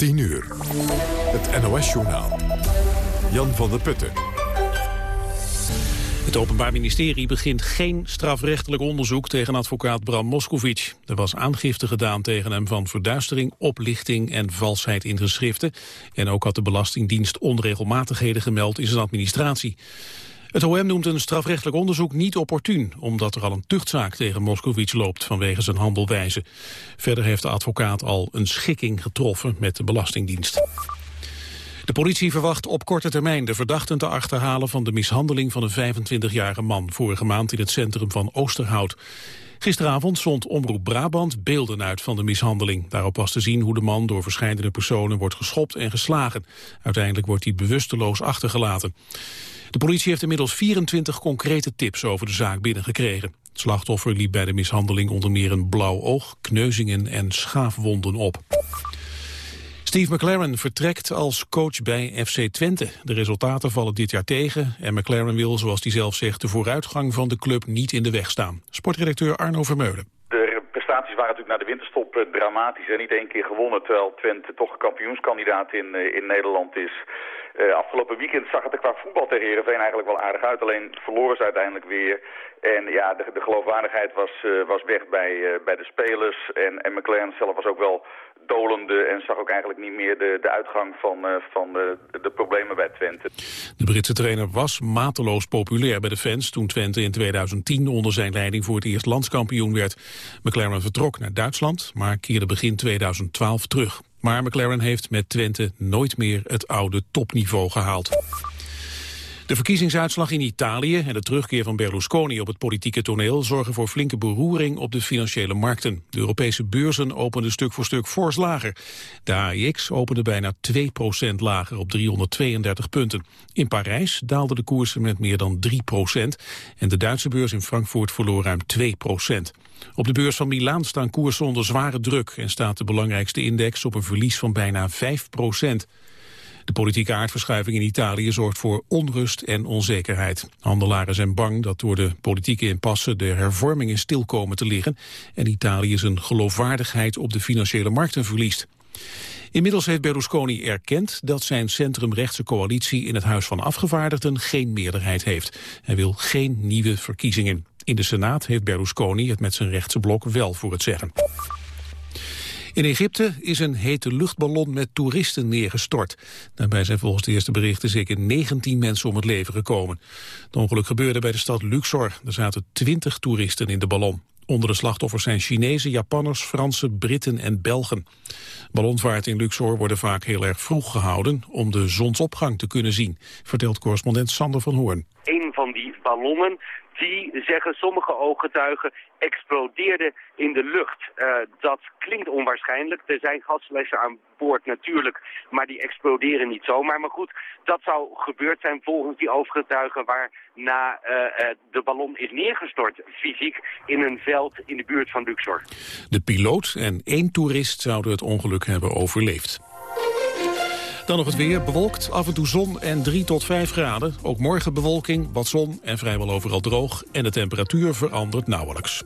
10 uur. Het NOS-journaal. Jan van der Putten. Het Openbaar Ministerie begint geen strafrechtelijk onderzoek tegen advocaat Bram Moskovic. Er was aangifte gedaan tegen hem van verduistering, oplichting en valsheid in geschriften. En ook had de Belastingdienst onregelmatigheden gemeld in zijn administratie. Het OM noemt een strafrechtelijk onderzoek niet opportun... omdat er al een tuchtzaak tegen Moskowitz loopt vanwege zijn handelwijze. Verder heeft de advocaat al een schikking getroffen met de Belastingdienst. De politie verwacht op korte termijn de verdachten te achterhalen van de mishandeling van een 25-jarige man vorige maand in het centrum van Oosterhout. Gisteravond zond Omroep Brabant beelden uit van de mishandeling. Daarop was te zien hoe de man door verschillende personen wordt geschopt en geslagen. Uiteindelijk wordt hij bewusteloos achtergelaten. De politie heeft inmiddels 24 concrete tips over de zaak binnengekregen. Het slachtoffer liep bij de mishandeling onder meer een blauw oog, kneuzingen en schaafwonden op. Steve McLaren vertrekt als coach bij FC Twente. De resultaten vallen dit jaar tegen en McLaren wil, zoals hij zelf zegt, de vooruitgang van de club niet in de weg staan. Sportredacteur Arno Vermeulen. De prestaties waren natuurlijk na de winterstop eh, dramatisch en niet één keer gewonnen, terwijl Twente toch kampioenskandidaat in, eh, in Nederland is. Uh, afgelopen weekend zag het er qua voetbal tegen Heerenveen eigenlijk wel aardig uit. Alleen verloren ze uiteindelijk weer. En ja, de, de geloofwaardigheid was, was weg bij, bij de spelers. En, en McLaren zelf was ook wel dolende en zag ook eigenlijk niet meer de, de uitgang van, van de, de problemen bij Twente. De Britse trainer was mateloos populair bij de fans toen Twente in 2010 onder zijn leiding voor het eerst landskampioen werd. McLaren vertrok naar Duitsland, maar keerde begin 2012 terug. Maar McLaren heeft met Twente nooit meer het oude topniveau gehaald. De verkiezingsuitslag in Italië en de terugkeer van Berlusconi op het politieke toneel zorgen voor flinke beroering op de financiële markten. De Europese beurzen openden stuk voor stuk fors lager. De AIX opende bijna 2% lager op 332 punten. In Parijs daalden de koersen met meer dan 3% en de Duitse beurs in Frankfurt verloor ruim 2% Op de beurs van Milaan staan koersen onder zware druk en staat de belangrijkste index op een verlies van bijna 5 de politieke aardverschuiving in Italië zorgt voor onrust en onzekerheid. Handelaren zijn bang dat door de politieke impasse de hervormingen stil komen te liggen en Italië zijn geloofwaardigheid op de financiële markten verliest. Inmiddels heeft Berlusconi erkend dat zijn centrumrechtse coalitie in het Huis van Afgevaardigden geen meerderheid heeft. Hij wil geen nieuwe verkiezingen. In de Senaat heeft Berlusconi het met zijn rechtse blok wel voor het zeggen. In Egypte is een hete luchtballon met toeristen neergestort. Daarbij zijn volgens de eerste berichten zeker 19 mensen om het leven gekomen. Het ongeluk gebeurde bij de stad Luxor. Er zaten 20 toeristen in de ballon. Onder de slachtoffers zijn Chinezen, Japanners, Fransen, Britten en Belgen. Ballonvaart in Luxor worden vaak heel erg vroeg gehouden... om de zonsopgang te kunnen zien, vertelt correspondent Sander van Hoorn. Een van die ballonnen die, zeggen sommige ooggetuigen, explodeerde in de lucht. Uh, dat klinkt onwaarschijnlijk. Er zijn gasflessen aan boord natuurlijk, maar die exploderen niet zomaar. Maar goed, dat zou gebeurd zijn volgens die ooggetuigen waarna uh, uh, de ballon is neergestort, fysiek, in een veld in de buurt van Luxor. De piloot en één toerist zouden het ongeluk hebben overleefd. Dan nog het weer, bewolkt, af en toe zon en 3 tot 5 graden. Ook morgen bewolking, wat zon en vrijwel overal droog. En de temperatuur verandert nauwelijks.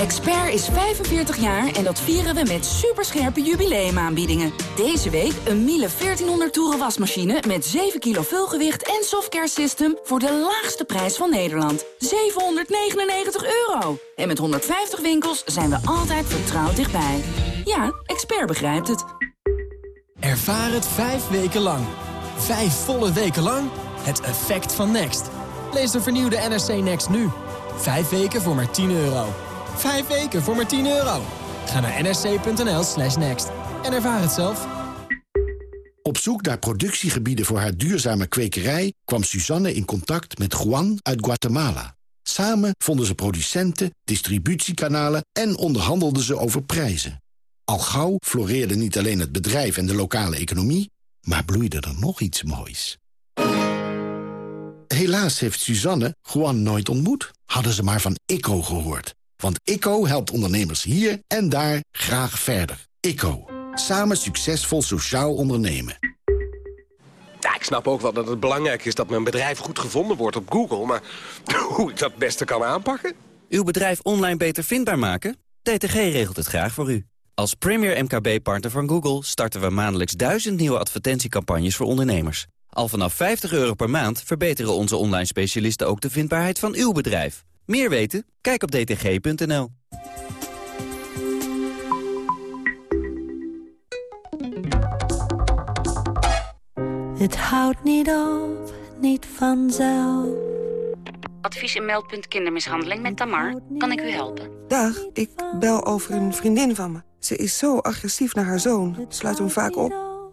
Expert is 45 jaar en dat vieren we met superscherpe jubileumaanbiedingen. Deze week een Miele 1400 toeren wasmachine met 7 kilo vulgewicht en softcare system voor de laagste prijs van Nederland. 799 euro. En met 150 winkels zijn we altijd vertrouwd dichtbij. Ja, Expert begrijpt het. Ervaar het vijf weken lang. Vijf volle weken lang. Het effect van Next. Lees de vernieuwde NRC Next nu. Vijf weken voor maar 10 euro. Vijf weken voor maar 10 euro. Ga naar nsc.nl slash next en ervaar het zelf. Op zoek naar productiegebieden voor haar duurzame kwekerij... kwam Suzanne in contact met Juan uit Guatemala. Samen vonden ze producenten, distributiekanalen... en onderhandelden ze over prijzen. Al gauw floreerde niet alleen het bedrijf en de lokale economie... maar bloeide er nog iets moois. Helaas heeft Suzanne Juan nooit ontmoet. Hadden ze maar van ICO gehoord. Want ICO helpt ondernemers hier en daar graag verder. ICO. Samen succesvol sociaal ondernemen. Ja, ik snap ook wel dat het belangrijk is dat mijn bedrijf goed gevonden wordt op Google. Maar hoe ik dat het beste kan aanpakken? Uw bedrijf online beter vindbaar maken? DTG regelt het graag voor u. Als premier MKB-partner van Google starten we maandelijks duizend nieuwe advertentiecampagnes voor ondernemers. Al vanaf 50 euro per maand verbeteren onze online specialisten ook de vindbaarheid van uw bedrijf. Meer weten? Kijk op dtg.nl. Het houdt niet op, niet vanzelf. Advies en meldpunt kindermishandeling met Tamar. Kan ik u helpen? Dag, ik bel over een vriendin van me. Ze is zo agressief naar haar zoon. Sluit hem vaak op.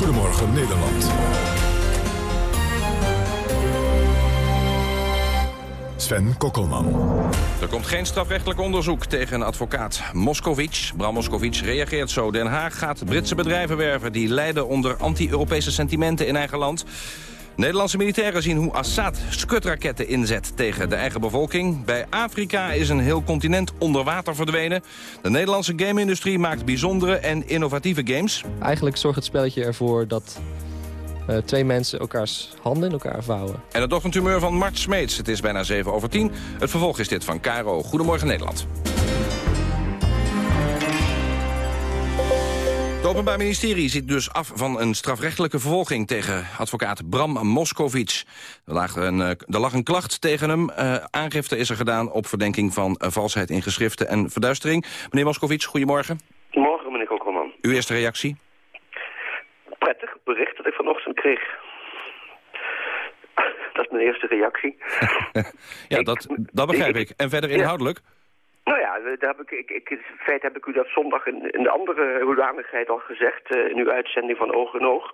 Goedemorgen Nederland. Sven Kokkelman. Er komt geen strafrechtelijk onderzoek tegen een advocaat. Moscovic, Bram Moscovic, reageert zo. Den Haag gaat Britse bedrijven werven... die lijden onder anti-Europese sentimenten in eigen land. Nederlandse militairen zien hoe Assad skutraketten inzet tegen de eigen bevolking. Bij Afrika is een heel continent onder water verdwenen. De Nederlandse game-industrie maakt bijzondere en innovatieve games. Eigenlijk zorgt het spelletje ervoor dat uh, twee mensen elkaars handen in elkaar vouwen. En het ochtendhumeur van Mart Smeets. Het is bijna 7 over 10. Het vervolg is dit van Caro. Goedemorgen Nederland. Het Openbaar Ministerie ziet dus af van een strafrechtelijke vervolging... tegen advocaat Bram Moskovic. Er lag een, er lag een klacht tegen hem. Uh, aangifte is er gedaan op verdenking van uh, valsheid in geschriften en verduistering. Meneer Moskovic, goedemorgen. Goedemorgen, meneer Kokkelman. Uw eerste reactie? Prettig bericht dat ik vanochtend kreeg. dat is mijn eerste reactie. ja, ik, dat, dat begrijp ik. ik. En verder inhoudelijk? Ja. Nou ja, daar heb ik, ik, ik, in feite heb ik u dat zondag in, in de andere hoedanigheid al gezegd, uh, in uw uitzending van Oog en Oog.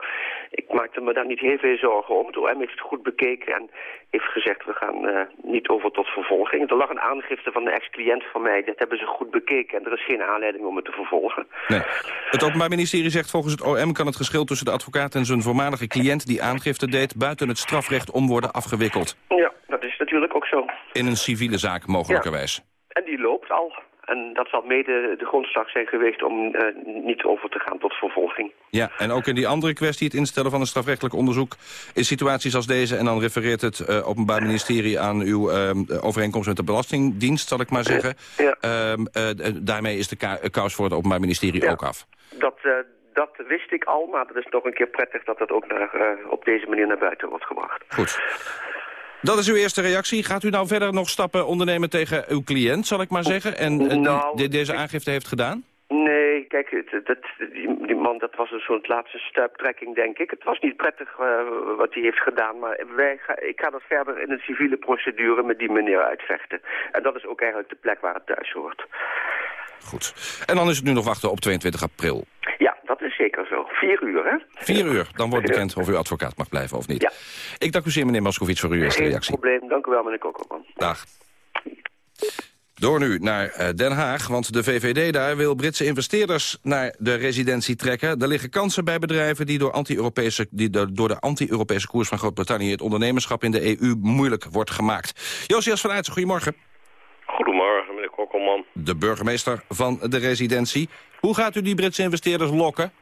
Ik maakte me daar niet heel veel zorgen om. Het OM heeft het goed bekeken en heeft gezegd, we gaan uh, niet over tot vervolging. Er lag een aangifte van een ex-cliënt van mij, dat hebben ze goed bekeken en er is geen aanleiding om het te vervolgen. Nee. Het Openbaar Ministerie zegt volgens het OM kan het geschil tussen de advocaat en zijn voormalige cliënt die aangifte deed buiten het strafrecht om worden afgewikkeld. Ja, dat is natuurlijk ook zo. In een civiele zaak mogelijkerwijs. Ja. En die loopt al. En dat zal mede de grondslag zijn geweest om uh, niet over te gaan tot vervolging. Ja, en ook in die andere kwestie, het instellen van een strafrechtelijk onderzoek... in situaties als deze, en dan refereert het uh, Openbaar Ministerie... aan uw uh, overeenkomst met de Belastingdienst, zal ik maar zeggen. Ja. daarmee is de kous voor het Openbaar Ministerie ja. ook af. Dat, dat wist ik al, maar het is nog een keer prettig... dat dat ook naar, op deze manier naar buiten wordt gebracht. Goed. Dat is uw eerste reactie. Gaat u nou verder nog stappen ondernemen tegen uw cliënt, zal ik maar zeggen? En uh, nou, die deze aangifte heeft gedaan? Nee, kijk, dat, die, die, man, dat was een soort laatste stuiptrekking, denk ik. Het was niet prettig uh, wat hij heeft gedaan, maar wij ga, ik ga dat verder in een civiele procedure met die meneer uitvechten. En dat is ook eigenlijk de plek waar het thuis hoort. Goed. En dan is het nu nog wachten op 22 april. Ja, dat is zeker zo. Vier uur, hè? Vier uur. Dan wordt bekend of u advocaat mag blijven of niet. Ja. Ik dank u zeer, meneer Moskowitz, voor uw eerste Geen reactie. probleem. Dank u wel, meneer Kokkelman. Dag. Door nu naar Den Haag, want de VVD daar wil Britse investeerders naar de residentie trekken. Er liggen kansen bij bedrijven die door, anti die door de anti-Europese koers van Groot-Brittannië... het ondernemerschap in de EU moeilijk wordt gemaakt. Josias van Aertsen, goedemorgen. Goedemorgen, meneer Kokkelman. De burgemeester van de residentie. Hoe gaat u die Britse investeerders lokken?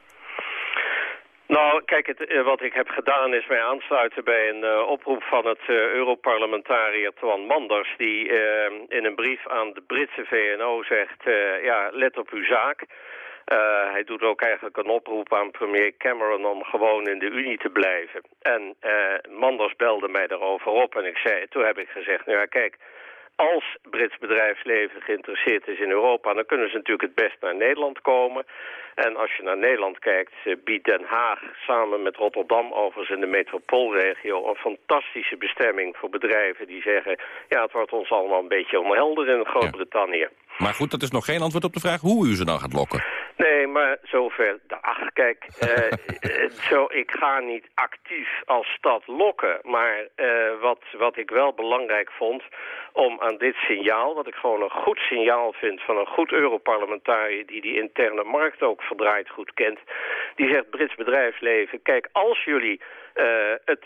Nou, kijk, het, uh, wat ik heb gedaan is mij aansluiten bij een uh, oproep van het uh, Europarlementariër Twan Manders... die in een brief aan de Britse VNO zegt, ja, let op uw zaak... Hij doet ook eigenlijk een oproep aan premier Cameron om gewoon in de Unie te blijven. En Manders belde mij daarover op en ik zei, toen heb ik gezegd, nou ja kijk, als Brits bedrijfsleven geïnteresseerd is in Europa... dan kunnen ze natuurlijk het best naar Nederland komen. En als je naar Nederland kijkt, biedt Den Haag samen met Rotterdam... overigens in de metropoolregio een fantastische bestemming voor bedrijven... die zeggen, ja, het wordt ons allemaal een beetje onhelder in Groot-Brittannië. Maar goed, dat is nog geen antwoord op de vraag hoe u ze dan gaat lokken. Nee, maar zover. Ach, kijk, eh, eh, zo, ik ga niet actief als stad lokken. Maar eh, wat, wat ik wel belangrijk vond om aan dit signaal... wat ik gewoon een goed signaal vind van een goed Europarlementariër... die die interne markt ook verdraaid goed kent... die zegt, Brits bedrijfsleven, kijk, als jullie het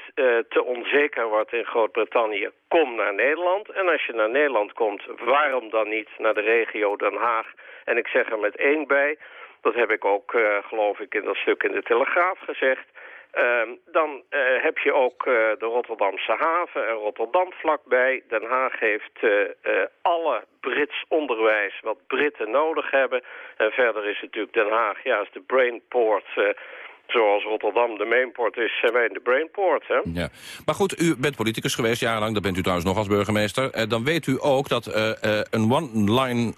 te onzeker wordt in Groot-Brittannië... kom naar Nederland. En als je naar Nederland komt, waarom dan niet naar de regio Den Haag... En ik zeg er met één bij, dat heb ik ook, uh, geloof ik, in dat stuk in de Telegraaf gezegd. Uh, dan heb je ook de Rotterdamse haven en Rotterdam vlakbij. Den Haag heeft alle Brits onderwijs wat Britten nodig hebben. En verder is natuurlijk Den Haag, ja, is de brainport Zoals Rotterdam de mainport is, zijn wij de brainport. Hè? Ja. Maar goed, u bent politicus geweest jarenlang, dat bent u trouwens nog als burgemeester. Eh, dan weet u ook dat uh, uh, een one-line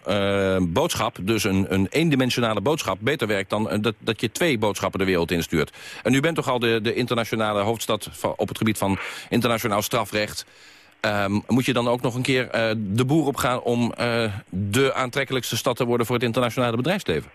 boodschap, dus een, een eendimensionale boodschap... beter werkt dan dat, dat je twee boodschappen de wereld instuurt. En u bent toch al de, de internationale hoofdstad op het gebied van internationaal strafrecht... Um, moet je dan ook nog een keer de boer op gaan om de aantrekkelijkste stad te worden voor het internationale bedrijfsleven?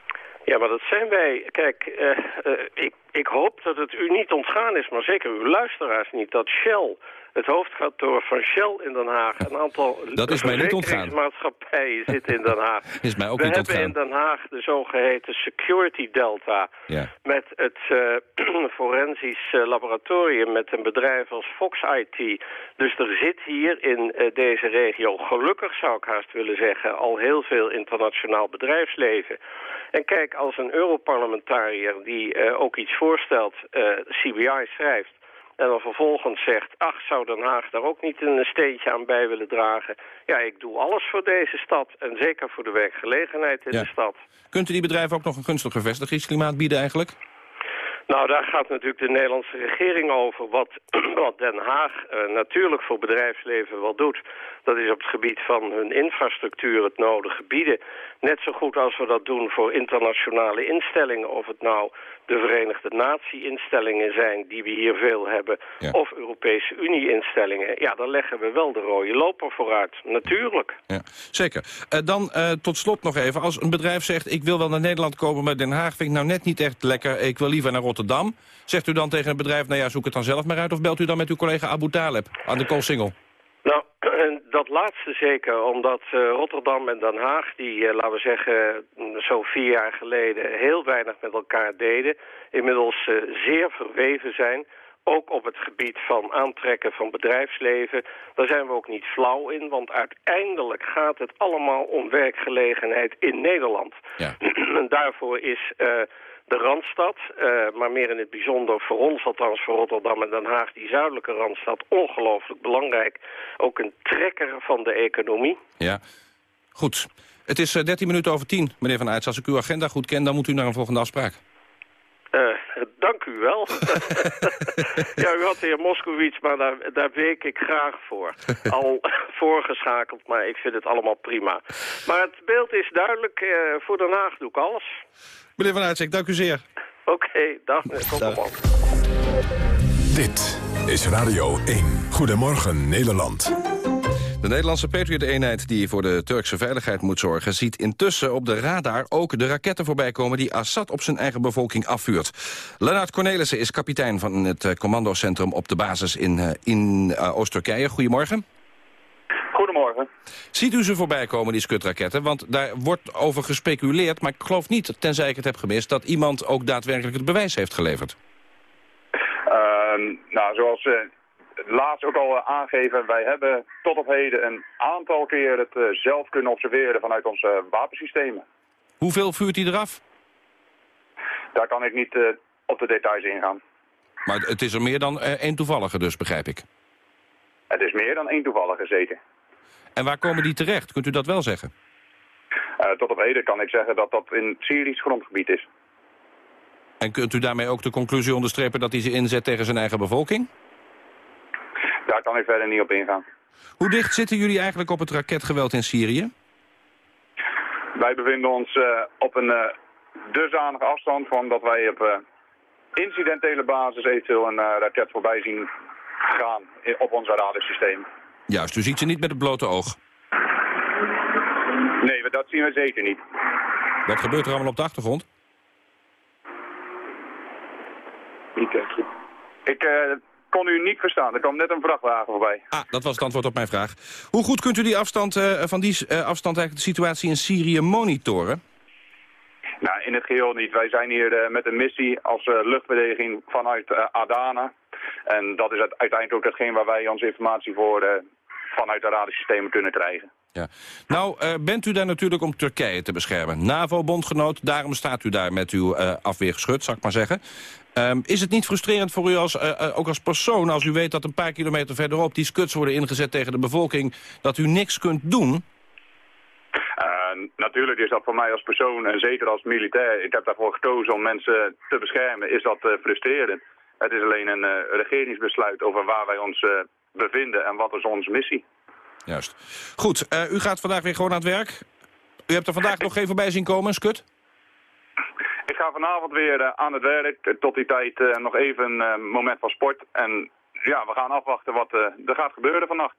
Ja, maar dat zijn wij. Kijk, uh, uh, ik, ik hoop dat het u niet ontgaan is, maar zeker uw luisteraars niet, dat Shell het hoofdkantoor van Shell in Den Haag. Een aantal dat is mij niet ontgaan. maatschappijen zitten in Den Haag. is mij ook We niet hebben in Den Haag de zogeheten Security Delta. Ja. Met het uh, forensisch uh, laboratorium met een bedrijf als Fox IT. Dus er zit hier in uh, deze regio, gelukkig zou ik haast willen zeggen, al heel veel internationaal bedrijfsleven. En kijk, als een Europarlementariër die ook iets voorstelt, CBI schrijft, en dan vervolgens zegt, ach, zou Den Haag daar ook niet een steentje aan bij willen dragen? Ja, ik doe alles voor deze stad en zeker voor de werkgelegenheid in Ja. de stad. Kunt u die bedrijven ook nog een gunstiger vestigingsklimaat bieden eigenlijk? Nou, daar gaat natuurlijk de Nederlandse regering over. Wat, wat Den Haag uh, natuurlijk voor bedrijfsleven wel doet... dat is op het gebied van hun infrastructuur het nodige bieden. Net zo goed als we dat doen voor internationale instellingen... of het nou de Verenigde Natie-instellingen zijn, die we hier veel hebben... Ja. of Europese Unie-instellingen. Ja, daar leggen we wel de rode loper vooruit. Natuurlijk. Ja, zeker. Uh, dan uh, tot slot nog even. Als een bedrijf zegt, ik wil wel naar Nederland komen... maar Den Haag vind ik nou net niet echt lekker. Ik wil liever naar Rotterdam. Zegt u dan tegen het bedrijf, nou ja, zoek het dan zelf maar uit... of belt u dan met uw collega Abu Taleb aan de Koolsingel? Nou, dat laatste zeker, omdat uh, Rotterdam en Den Haag... die, uh, laten we zeggen, zo'n vier jaar geleden heel weinig met elkaar deden... inmiddels uh, zeer verweven zijn... Ook op het gebied van aantrekken van bedrijfsleven. Daar zijn we ook niet flauw in, want uiteindelijk gaat het allemaal om werkgelegenheid in Nederland. Ja. en daarvoor is de Randstad, uh, maar meer in het bijzonder voor ons, althans voor Rotterdam en Den Haag, die zuidelijke Randstad, ongelooflijk belangrijk. Ook een trekker van de economie. Ja, goed. Het is uh, 13 minuten over 10, meneer Van Aerts. Als ik uw agenda goed ken, dan moet u naar een volgende afspraak. Uh, dank u wel. ja, u had de heer Moskowitz, maar daar, daar week ik graag voor. Al voorgeschakeld, maar ik vind het allemaal prima. Maar het beeld is duidelijk. Uh, voor Den Haag doe ik alles. Meneer Van Uitzek, dank u zeer. Oké, okay, dag meneer Kokkelman. Dit is Radio 1. Goedemorgen Nederland. De Nederlandse Patriot-eenheid die voor de Turkse veiligheid moet zorgen... ziet intussen op de radar ook de raketten voorbij komen... die Assad op zijn eigen bevolking afvuurt. Lennart Cornelissen is kapitein van het commandocentrum op de basis in, in uh, Oost-Turkije. Goedemorgen. Goedemorgen. Ziet u ze voorbij komen, die skutraketten? Want daar wordt over gespeculeerd, maar ik geloof niet, tenzij ik het heb gemist... dat iemand ook daadwerkelijk het bewijs heeft geleverd. Uh, nou, zoals uh, laatst ook al aangeven, wij hebben tot op heden een aantal keer het uh, zelf kunnen observeren vanuit onze wapensystemen. Hoeveel vuurt hij eraf? Daar kan ik niet uh, op de details ingaan. Maar het is er meer dan één toevallige dus, begrijp ik? Het is meer dan één toevallige, zeker. En waar komen die terecht? Kunt u dat wel zeggen? Uh, tot op heden kan ik zeggen dat dat in Syrisch grondgebied is. En kunt u daarmee ook de conclusie onderstrepen dat hij ze inzet tegen zijn eigen bevolking? Daar kan ik verder niet op ingaan. Hoe dicht zitten jullie eigenlijk op het raketgeweld in Syrië? Wij bevinden ons eh, op een uh, dusdanige afstand van dat wij op uh, incidentele basis eventueel een raket voorbij zien gaan op ons radarsysteem. Juist, u ziet ze niet met het blote oog? Nee, dat zien we zeker niet. Wat gebeurt er allemaal op de achtergrond? Niet echt. Ik kon u niet verstaan. Er kwam net een vrachtwagen voorbij. Ah, dat was het antwoord op mijn vraag. Hoe goed kunt u die afstand, eh, van die eh, afstand eigenlijk de situatie in Syrië monitoren? Nou, in het geheel niet. Wij zijn hier eh, met een missie als luchtbeweging vanuit Adana. En dat is uiteindelijk ook hetgeen waar wij onze informatie voor vanuit de radarsystemen kunnen krijgen. Ja. Nou, eh, bent u daar natuurlijk om Turkije te beschermen. NAVO-bondgenoot, daarom staat u daar met uw eh, afweergeschut, zal ik maar zeggen. Ehm, is het niet frustrerend voor u, als, eh, ook als persoon... als u weet dat een paar kilometer verderop die skuts worden ingezet tegen de bevolking... dat u niks kunt doen? Natuurlijk is dat voor mij als persoon en zeker als militair, ik heb daarvoor gekozen om mensen te beschermen, is dat frustrerend. Het is alleen een regeringsbesluit over waar wij ons bevinden en wat is onze missie. Juist. Goed, eh, u gaat vandaag weer gewoon aan het werk. U hebt er vandaag nog geen voorbij zien komen, skut? Ik ga vanavond weer eh, aan het werk. Eh, Tot die tijd eh, nog even een eh, moment van sport. En ja, we gaan afwachten wat eh, er gaat gebeuren vannacht.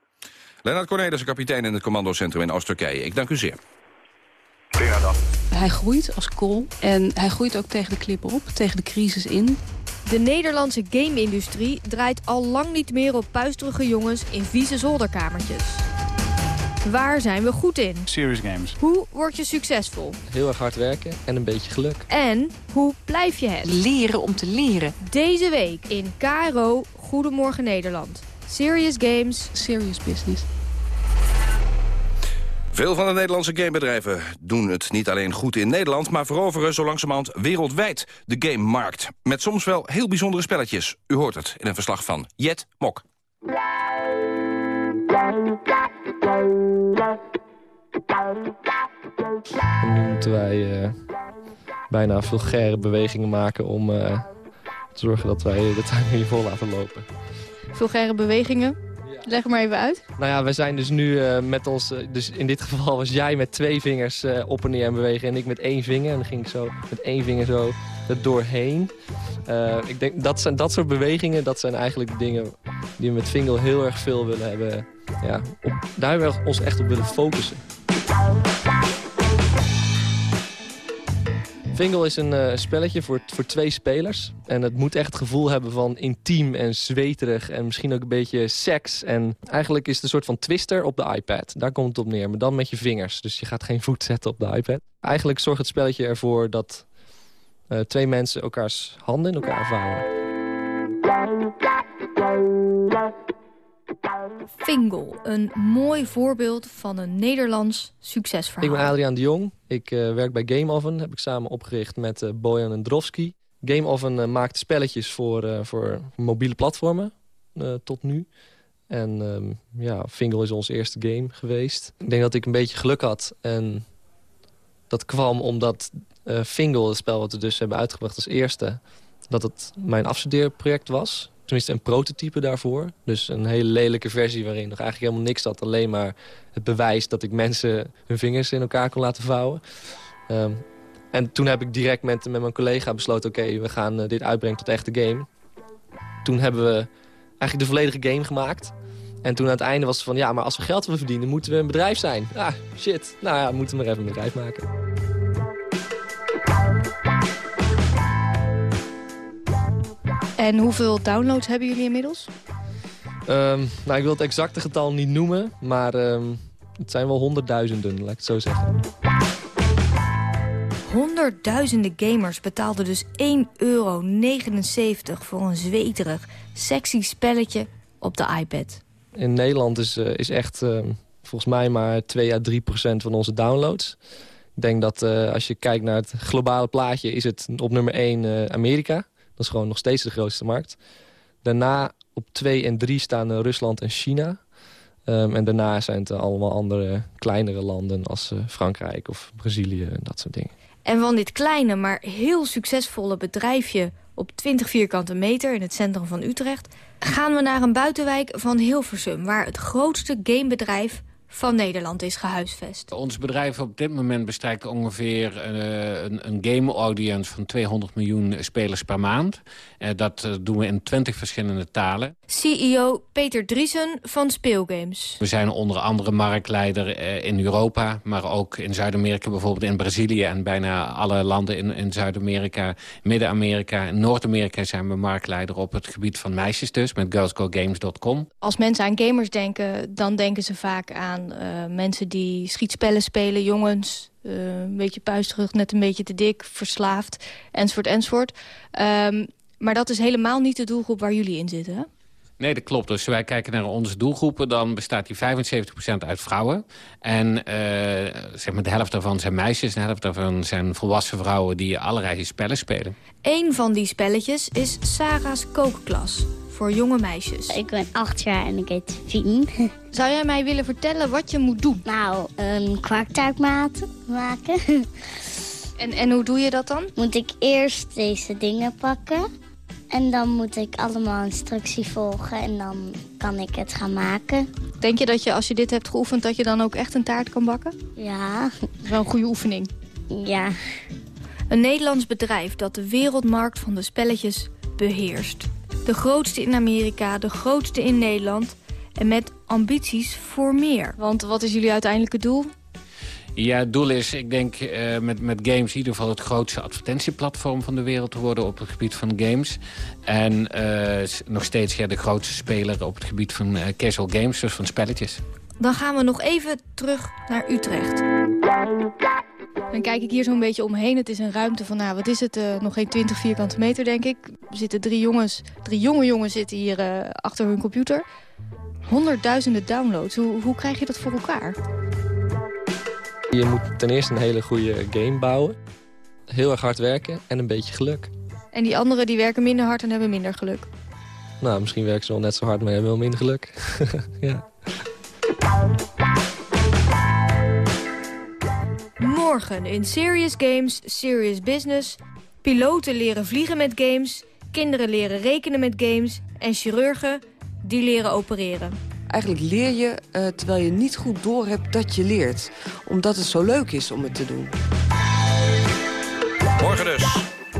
Lennart Cornelissen, kapitein in het commandocentrum in Oost-Turkije. Ik dank u zeer. Prima dag. Hij groeit als kool en hij groeit ook tegen de klippen op, tegen de crisis in. De Nederlandse game-industrie draait al lang niet meer op puisterige jongens in vieze zolderkamertjes. Waar zijn we goed in? Serious games. Hoe word je succesvol? Heel erg hard werken en een beetje geluk. En hoe blijf je het? Leren om te leren. Deze week in KRO Goedemorgen Nederland. Serious Games. Serious business. Veel van de Nederlandse gamebedrijven doen het niet alleen goed in Nederland... maar veroveren zo langzamerhand wereldwijd de gamemarkt. Met soms wel heel bijzondere spelletjes. U hoort het in een verslag van Jet Mok. Moeten wij eh, bijna vulgaire bewegingen maken om eh, te zorgen dat wij de tuin hier vol laten lopen. Vulgaire bewegingen. Leg maar even uit. Nou ja, we zijn dus nu eh, met ons... eh, dus in dit geval was jij met twee vingers eh, op en neer bewegen... en ik met één vinger. En dan ging ik zo met één vinger zo er doorheen. Ik denk, dat, zijn, dat soort bewegingen, dat zijn eigenlijk dingen... die we met Fingal heel erg veel willen hebben. Ja, op, daar hebben we ons echt op willen focussen. Fingal is een eh, spelletje voor, voor twee spelers. En het moet echt het gevoel hebben van intiem en zweterig... en misschien ook een beetje seks. En eigenlijk is het een soort van twister op de iPad. Daar komt het op neer, maar dan met je vingers. Dus je gaat geen voet zetten op de iPad. Eigenlijk zorgt het spelletje ervoor dat eh, twee mensen elkaars handen in elkaar vouwen. Fingal, een mooi voorbeeld van een Nederlands succesverhaal. Ik ben Adriaan de Jong. Ik eh, werk bij Game Oven. Heb ik samen opgericht met eh, Bojan. Game Oven eh, maakt spelletjes voor, voor mobiele platformen tot nu. En ehm, ja, Fingal is ons eerste game geweest. Ik denk dat ik een beetje geluk had. En dat kwam omdat Fingal, het spel wat we dus hebben uitgebracht als eerste... dat het mijn afstudeerproject was. Tenminste, een prototype daarvoor. Dus een hele lelijke versie waarin nog eigenlijk helemaal niks zat. Alleen maar het bewijs dat ik mensen hun vingers in elkaar kon laten vouwen. Ehm, en toen heb ik direct met, met mijn collega besloten... oké, we gaan eh, dit uitbrengen tot echte game. Toen hebben we eigenlijk de volledige game gemaakt. En toen aan het einde was het van... ja, maar als we geld willen verdienen, moeten we een bedrijf zijn. Ah, shit. Nou ja, we moeten maar even een bedrijf maken. En hoeveel downloads hebben jullie inmiddels? Ehm, nou, ik wil het exacte getal niet noemen, maar ehm, het zijn wel honderdduizenden, laat ik het zo zeggen. Honderdduizenden gamers betaalden dus 1,79 euro voor een zweterig, sexy spelletje op de iPad. In Nederland is, eh, is echt ehm, volgens mij maar 2 à 3 procent van onze downloads. Ik denk dat eh, als je kijkt naar het globale plaatje... is het op nummer 1 Amerika. Dat is gewoon nog steeds de grootste markt. Daarna op 2 en 3 staan Rusland en China. Ehm, en daarna zijn het allemaal andere kleinere landen... als eh, Frankrijk of Brazilië en dat soort dingen. En van dit kleine, maar heel succesvolle bedrijfje op 20 vierkante meter in het centrum van Utrecht... gaan we naar een buitenwijk van Hilversum... waar het grootste gamebedrijf van Nederland is gehuisvest. Ons bedrijf op dit moment bestrijkt ongeveer uh, een, een game-audience van 200 miljoen spelers per maand. Uh, dat uh, doen we in 20 verschillende talen. CEO Peter Driesen van Speelgames. We zijn onder andere marktleider in Europa, maar ook in Zuid-Amerika, bijvoorbeeld in Brazilië en bijna alle landen in, in Zuid-Amerika, Midden-Amerika en Noord-Amerika zijn we marktleider op het gebied van meisjes dus, met girlsgogames.com. Als mensen aan gamers denken, dan denken ze vaak aan uh, mensen die schietspellen spelen, jongens... Uh, een beetje puisterig, net een beetje te dik, verslaafd, enzovoort, enzovoort. Um, maar dat is helemaal niet de doelgroep waar jullie in zitten, hè? Nee, dat klopt. Dus wij kijken naar onze doelgroepen, dan bestaat die 75% uit vrouwen. En uh, zeg maar de helft daarvan zijn meisjes, de helft daarvan zijn volwassen vrouwen die allerlei spellen spelen. Eén van die spelletjes is Sarah's kookklas voor jonge meisjes. Ik ben acht jaar en ik heet Fien. Zou jij mij willen vertellen wat je moet doen? Nou, een kwarktaart maken. En, en hoe doe je dat dan? Moet ik eerst deze dingen pakken. En dan moet ik allemaal instructie volgen en dan kan ik het gaan maken. Denk je dat je als je dit hebt geoefend dat je dan ook echt een taart kan bakken? Ja. Dat is wel een goede oefening. Ja. Een Nederlands bedrijf dat de wereldmarkt van de spelletjes beheerst. De grootste in Amerika, de grootste in Nederland. En met ambities voor meer. Want wat is jullie uiteindelijke doel? Ja, het doel is, ik denk, uh, met, met games in ieder geval het grootste advertentieplatform van de wereld te worden op het gebied van games. En uh, nog steeds ja, de grootste speler op het gebied van uh, casual games, dus van spelletjes. Dan gaan we nog even terug naar Utrecht. Dan kijk ik hier zo'n beetje omheen. Het is een ruimte van, nou, wat is het? Nog geen 20 vierkante meter, denk ik. Er zitten drie jongens, drie jonge jongens zitten hier achter hun computer. Honderdduizenden downloads. Hoe, hoe krijg je dat voor elkaar? Je moet ten eerste een hele goede game bouwen. Heel erg hard werken en een beetje geluk. En die anderen die werken minder hard en hebben minder geluk? Nou, misschien werken ze wel net zo hard, maar hebben wel minder geluk. ja. Morgen in Serious Games, Serious Business. Piloten leren vliegen met games. Kinderen leren rekenen met games. En chirurgen, die leren opereren. Eigenlijk leer je uh, terwijl je niet goed doorhebt dat je leert. Omdat het zo leuk is om het te doen. Morgen dus.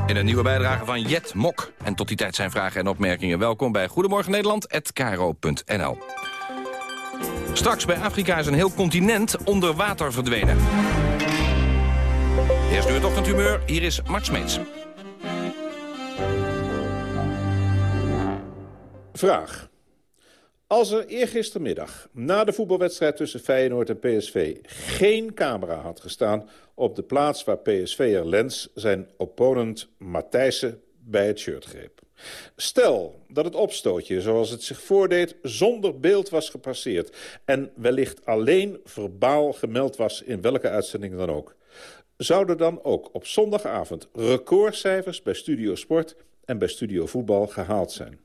In een nieuwe bijdrage van Jet Mok. En tot die tijd zijn vragen en opmerkingen. Welkom bij Goedemorgen Nederland@kro.nl. Straks bij Afrika is een heel continent onder water verdwenen. Eerst nu het ochtendhumeur. Hier is Mart Smeets. Vraag. Als er eergistermiddag na de voetbalwedstrijd tussen Feyenoord en PSV... geen camera had gestaan op de plaats waar PSV'er Lens... zijn opponent Matthijssen bij het shirt greep. Stel dat het opstootje, zoals het zich voordeed, zonder beeld was gepasseerd... en wellicht alleen verbaal gemeld was in welke uitzending dan ook zouden dan ook op zondagavond recordcijfers bij Studio Sport en bij Studio Voetbal gehaald zijn.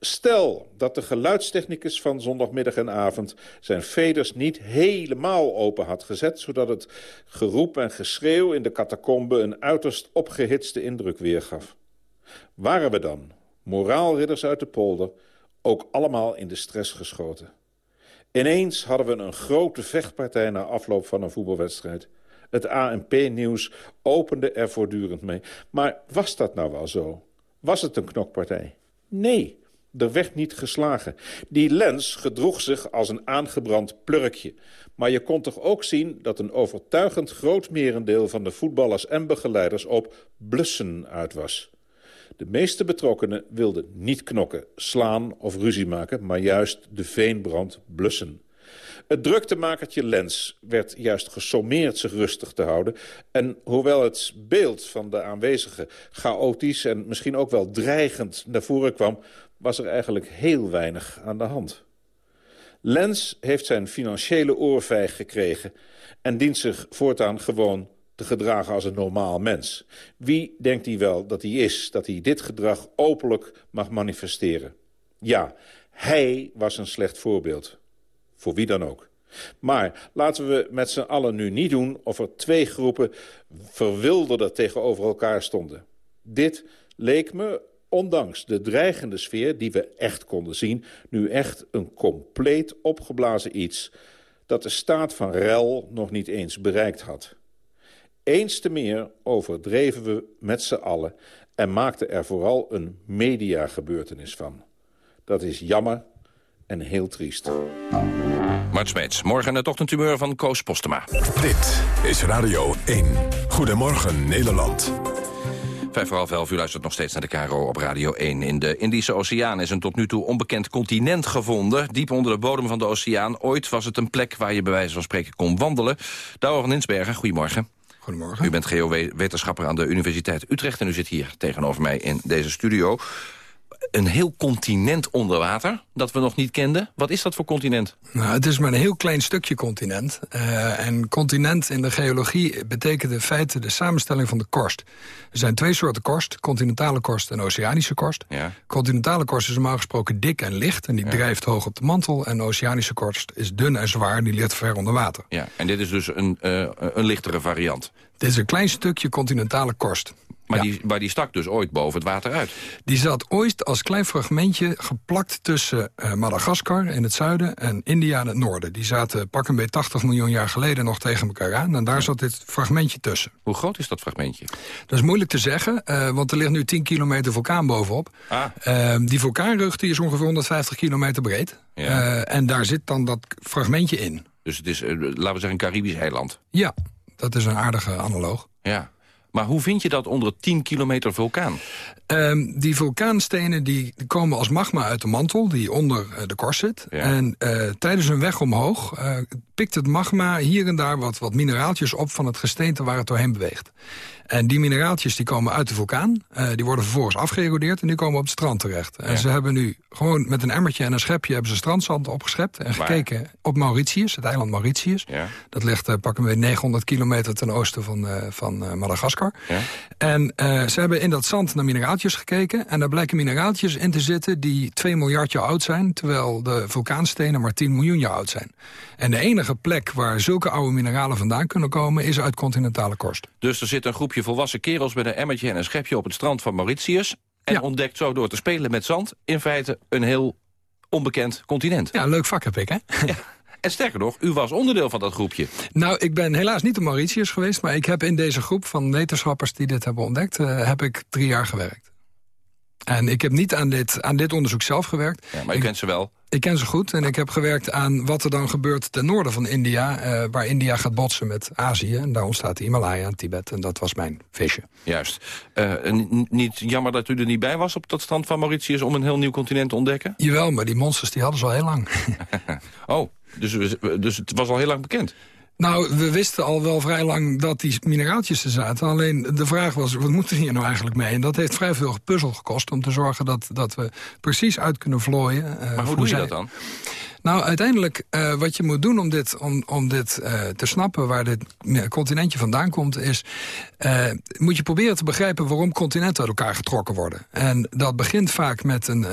Stel dat de geluidstechnicus van zondagmiddag en avond zijn veders niet helemaal open had gezet... zodat het geroep en geschreeuw in de catacombe een uiterst opgehitste indruk weergaf. Waren we dan, moraalridders uit de polder, ook allemaal in de stress geschoten. Ineens hadden we een grote vechtpartij na afloop van een voetbalwedstrijd... Het ANP-nieuws opende er voortdurend mee. Maar was dat nou wel zo? Was het een knokpartij? Nee, er werd niet geslagen. Die lens gedroeg zich als een aangebrand plurkje. Maar je kon toch ook zien dat een overtuigend groot merendeel... van de voetballers en begeleiders op blussen uit was. De meeste betrokkenen wilden niet knokken, slaan of ruzie maken... maar juist de veenbrand blussen. Het druktemakertje Lens werd juist gesommeerd zich rustig te houden. En hoewel het beeld van de aanwezigen chaotisch en misschien ook wel dreigend naar voren kwam... was er eigenlijk heel weinig aan de hand. Lens heeft zijn financiële oorvijg gekregen... en dient zich voortaan gewoon te gedragen als een normaal mens. Wie denkt hij wel dat hij is, dat hij dit gedrag openlijk mag manifesteren? Ja, hij was een slecht voorbeeld. Voor wie dan ook. Maar laten we met z'n allen nu niet doen of er twee groepen verwilderder tegenover elkaar stonden. Dit leek me, ondanks de dreigende sfeer die we echt konden zien... nu echt een compleet opgeblazen iets dat de staat van rel nog niet eens bereikt had. Eens te meer overdreven we met z'n allen en maakten er vooral een mediagebeurtenis van. Dat is jammer en heel triest. Mart Smeets, morgen het ochtendtumeur van Koos Postema. Dit is Radio 1. Goedemorgen Nederland. Vijf voor half elf, u luistert nog steeds naar de KRO op Radio 1. In de Indische Oceaan is een tot nu toe onbekend continent gevonden. Diep onder de bodem van de oceaan. Ooit was het een plek waar je bij wijze van spreken kon wandelen. Douwe van Insbergen, goedemorgen. Goedemorgen. U bent geo-wetenschapper aan de Universiteit Utrecht... en u zit hier tegenover mij in deze studio. Een heel continent onder water dat we nog niet kenden. Wat is dat voor continent? Nou, het is maar een heel klein stukje continent. Uh, en continent in de geologie betekent in feite de samenstelling van de korst. Er zijn twee soorten korst, continentale korst en oceanische korst. Ja. Continentale korst is normaal gesproken dik en licht en die Ja. drijft hoog op de mantel. En oceanische korst is dun en zwaar, die ligt ver onder water. Ja, en dit is dus een, eh, een lichtere variant. Dit is een klein stukje continentale korst. Maar, die, maar die stak dus ooit boven het water uit. Die zat ooit als klein fragmentje geplakt tussen eh, Madagaskar in het zuiden en India in het noorden. Die zaten pak een beetje 80 miljoen jaar geleden nog tegen elkaar aan. En daar zat dit fragmentje tussen. Hoe groot is dat fragmentje? Dat is moeilijk te zeggen, eh, want er ligt nu 10 kilometer vulkaan bovenop. Ah. Eh, die vulkaanrug die is ongeveer 150 kilometer breed. Ja. Eh, en daar zit dan dat fragmentje in. Dus het is, laten we zeggen, een Caribisch eiland. Ja, dat is een aardige analoog. Ja. Maar hoe vind je dat onder 10 kilometer vulkaan? Ehm, die vulkaanstenen die komen als magma uit de mantel die onder eh, de korst zit. En eh, tijdens hun weg omhoog eh, pikt het magma hier en daar wat, wat mineraaltjes op van het gesteente waar het doorheen beweegt. En die mineraaltjes die komen uit de vulkaan. eh, die worden vervolgens afgeërodeerd en die komen op het strand terecht. En Ja. ze hebben nu gewoon met een emmertje en een schepje... hebben ze strandzand opgeschept en Waar? gekeken op Mauritius, het eiland Mauritius. Ja. Dat ligt uh, pakken we 900 kilometer ten oosten van, eh, van Madagaskar. Ja. En ze hebben in dat zand naar mineraaltjes gekeken. En daar blijken mineraaltjes in te zitten die 2 miljard jaar oud zijn... terwijl de vulkaanstenen maar 10 miljoen jaar oud zijn. En de enige plek waar zulke oude mineralen vandaan kunnen komen... is uit continentale korst. Dus er zit een groepje volwassen kerels met een emmertje en een schepje op het strand van Mauritius. En ontdekt zo door te spelen met zand in feite een heel onbekend continent. Ja, leuk vak heb ik, hè? En sterker nog, u was onderdeel van dat groepje. Nou, ik ben helaas niet op Mauritius geweest... maar ik heb in deze groep van wetenschappers die dit hebben ontdekt... eh, heb ik drie jaar gewerkt. En ik heb niet aan dit, aan dit onderzoek zelf gewerkt. Ja, maar u Ik- kent ze wel. Ik ken ze goed en ik heb gewerkt aan wat er dan gebeurt ten noorden van India... eh, waar India gaat botsen met Azië. En daar ontstaat de Himalaya en Tibet. En dat was mijn visje. Juist. Eh, en niet jammer dat u er niet bij was op dat strand van Mauritius... om een heel nieuw continent te ontdekken? Jawel, maar die monsters die hadden ze al heel lang. Oh, dus, dus het was al heel lang bekend. Nou, we wisten al wel vrij lang dat die mineraaltjes er zaten. Alleen de vraag was, wat moeten we hier nou eigenlijk mee? En dat heeft vrij veel puzzel gekost om te zorgen dat, dat we precies uit kunnen vlooien. eh, Maar hoe doe je zij- dat dan? Nou, uiteindelijk, eh, wat je moet doen om dit, om, om dit eh, te snappen... waar dit continentje vandaan komt, is... eh, moet je proberen te begrijpen waarom continenten uit elkaar getrokken worden. En dat begint vaak met een,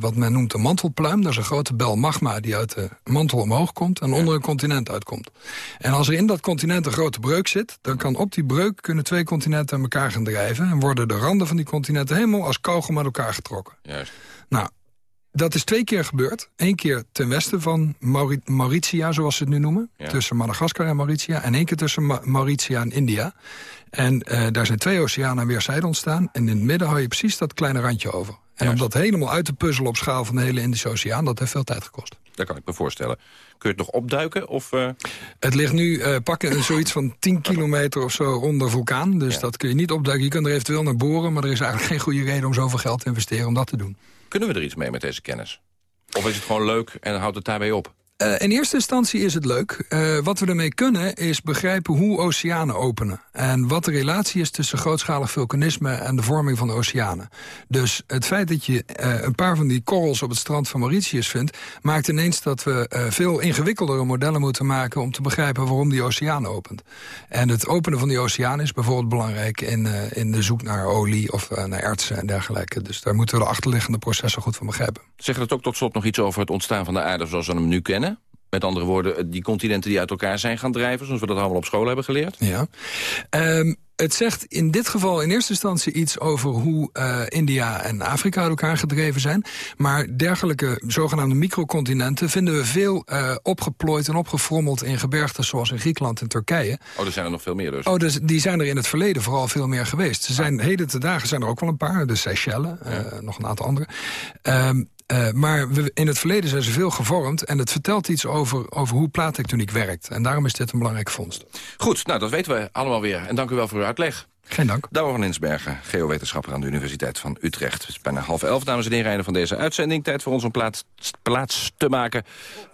wat men noemt een mantelpluim. Dat is een grote bel magma die uit de mantel omhoog komt... en onder een continent uitkomt. En als er in dat continent een grote breuk zit... dan kan op die breuk kunnen twee continenten aan elkaar gaan drijven... en worden de randen van die continenten helemaal als kauwgom uit elkaar getrokken. Juist. Nou, dat is twee keer gebeurd. Eén keer ten westen van Mauri- Mauritia, zoals ze het nu noemen. Ja. Tussen Madagaskar en Mauritia. En één keer tussen Ma- Mauritia en India. En eh, daar zijn twee oceanen aan weerszijden ontstaan. En in het midden hou je precies dat kleine randje over. En om dat helemaal uit te puzzelen op schaal van de hele Indische Oceaan... dat heeft veel tijd gekost. Dat kan ik me voorstellen. Kun je het nog opduiken? Of, eh, Het ligt nu eh, pakken zoiets van 10 kilometer of zo onder vulkaan. Dus dat kun je niet opduiken. Je kunt er eventueel naar boren... maar er is eigenlijk geen goede reden om zoveel geld te investeren om dat te doen. Kunnen we er iets mee met deze kennis? Of is het gewoon leuk en houdt het daarbij op? Eh, in eerste instantie is het leuk. Eh, wat we ermee kunnen is begrijpen hoe oceanen openen. En wat de relatie is tussen grootschalig vulkanisme en de vorming van de oceanen. Dus het feit dat je eh, een paar van die korrels op het strand van Mauritius vindt... maakt ineens dat we veel ingewikkeldere modellen moeten maken... om te begrijpen waarom die oceaan opent. En het openen van die oceaan is bijvoorbeeld belangrijk... in, in de zoek naar olie of naar ertsen en dergelijke. Dus daar moeten we de achterliggende processen goed van begrijpen. Zegt het ook tot slot nog iets over het ontstaan van de aarde zoals we hem nu kennen? Met andere woorden, die continenten die uit elkaar zijn gaan drijven... zoals we dat allemaal op school hebben geleerd? Ja. Ehm, het zegt in dit geval in eerste instantie iets over hoe uh, India en Afrika uit elkaar gedreven zijn. Maar dergelijke zogenaamde microcontinenten vinden we veel uh, opgeplooid en opgefrommeld in gebergten zoals in Griekenland en Turkije. Oh, er zijn er nog veel meer dus? Oh, dus die zijn er in het verleden vooral veel meer geweest. Ze zijn, heden te dagen zijn er ook wel een paar, de Seychelles, ja. nog een aantal andere. Um, uh, maar we, in het verleden zijn ze veel gevormd... en het vertelt iets over, over hoe plaattectoniek werkt. En daarom is dit een belangrijke vondst. Goed, nou dat weten we allemaal weer. En dank u wel voor uw uitleg. Geen dank. Douwe van Insbergen, geowetenschapper aan de Universiteit van Utrecht. Het is bijna half elf, dames en heren, einde van deze uitzending. Tijd voor ons om plaats, plaats te maken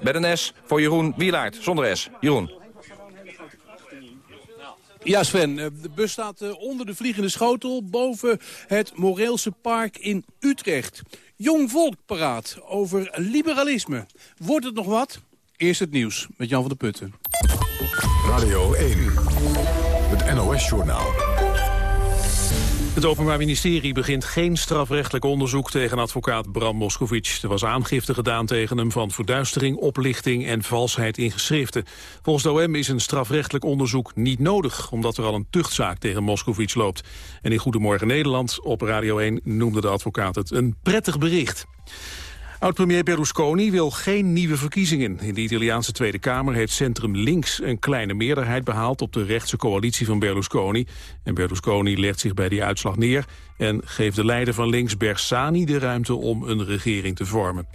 bij de S voor Jeroen Wielaert. Zonder S. Jeroen. Ja, Sven, de bus staat onder de vliegende schotel... boven het Moreelse Park in Utrecht. Jong Volk paraat over liberalisme. Wordt het nog wat? Eerst het nieuws met Jan van der Putten. Radio 1, het NOS-journaal. Het Openbaar Ministerie begint geen strafrechtelijk onderzoek tegen advocaat Bram Moskowitz. Er was aangifte gedaan tegen hem van verduistering, oplichting en valsheid in geschriften. Volgens de OM is een strafrechtelijk onderzoek niet nodig, omdat er al een tuchtzaak tegen Moskowitz loopt. En in Goedemorgen Nederland op Radio 1 noemde de advocaat het een prettig bericht. Oud-premier Berlusconi wil geen nieuwe verkiezingen. In de Italiaanse Tweede Kamer heeft Centrum Links een kleine meerderheid behaald op de rechtse coalitie van Berlusconi. En Berlusconi legt zich bij die uitslag neer en geeft de leider van links Bersani de ruimte om een regering te vormen.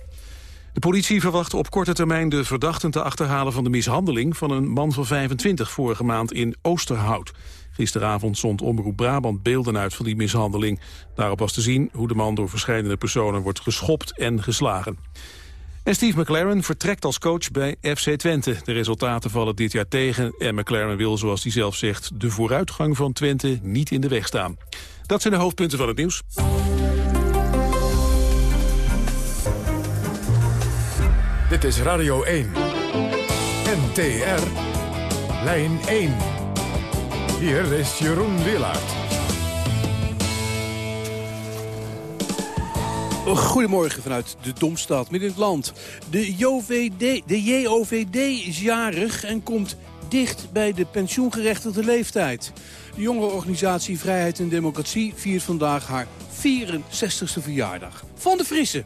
De politie verwacht op korte termijn de verdachten te achterhalen van de mishandeling van een man van 25 vorige maand in Oosterhout. Gisteravond zond Omroep Brabant beelden uit van die mishandeling. Daarop was te zien hoe de man door verschillende personen wordt geschopt en geslagen. En Steve McLaren vertrekt als coach bij FC Twente. De resultaten vallen dit jaar tegen en McLaren wil, zoals hij zelf zegt... de vooruitgang van Twente niet in de weg staan. Dat zijn de hoofdpunten van het nieuws. Dit is Radio 1. NTR. Lijn 1. Hier is Jeroen Willaert. Goedemorgen vanuit de Domstad, midden in het land. De, JOVD, de JOVD is jarig en komt dicht bij de pensioengerechtigde leeftijd. De jongerenorganisatie Vrijheid en Democratie viert vandaag haar 64ste verjaardag. Van de Frisse.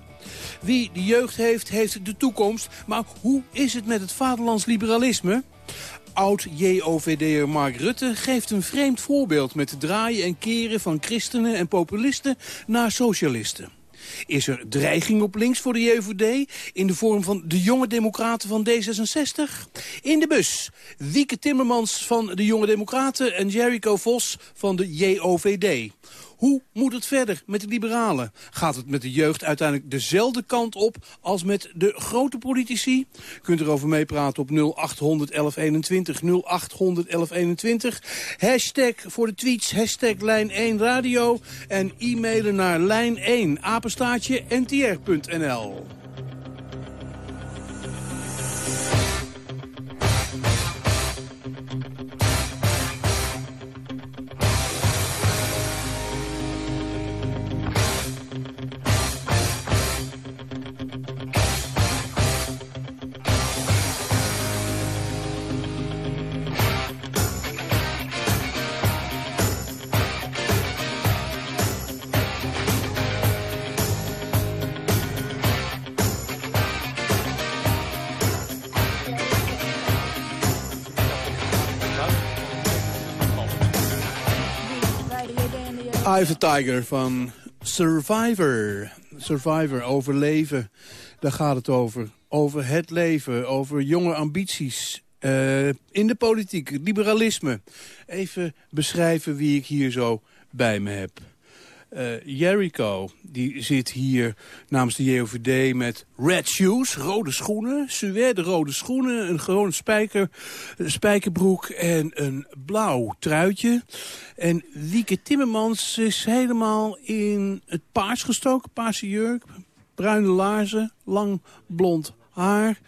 Wie de jeugd heeft, heeft de toekomst. Maar hoe is het met het vaderlands liberalisme? Oud-JOVD'er Mark Rutte geeft een vreemd voorbeeld... met het draaien en keren van christenen en populisten naar socialisten. Is er dreiging op links voor de JOVD in de vorm van de jonge democraten van D66? In de bus, Wieke Timmermans van de jonge democraten en Jericho Vos van de JOVD. Hoe moet het verder met de liberalen? Gaat het met de jeugd uiteindelijk dezelfde kant op als met de grote politici? Kunt erover meepraten op 0800 1121, 0800 1121. Hashtag voor de tweets, hashtag lijn 1 radio. En e-mailen naar lijn 1 apenstaatje ntr.nl. Ivan Tiger van Survivor. Survivor, overleven. Daar gaat het over. Over het leven, over jonge ambities. Uh, in de politiek, liberalisme. Even beschrijven wie ik hier zo bij me heb. Uh, Jericho, die zit hier namens de JOVD met red shoes, rode schoenen. Suède rode schoenen, een gewone spijker, spijkerbroek en een blauw truitje. En Wieke Timmermans is helemaal in het paars gestoken, paarse jurk, bruine laarzen, lang blond haar.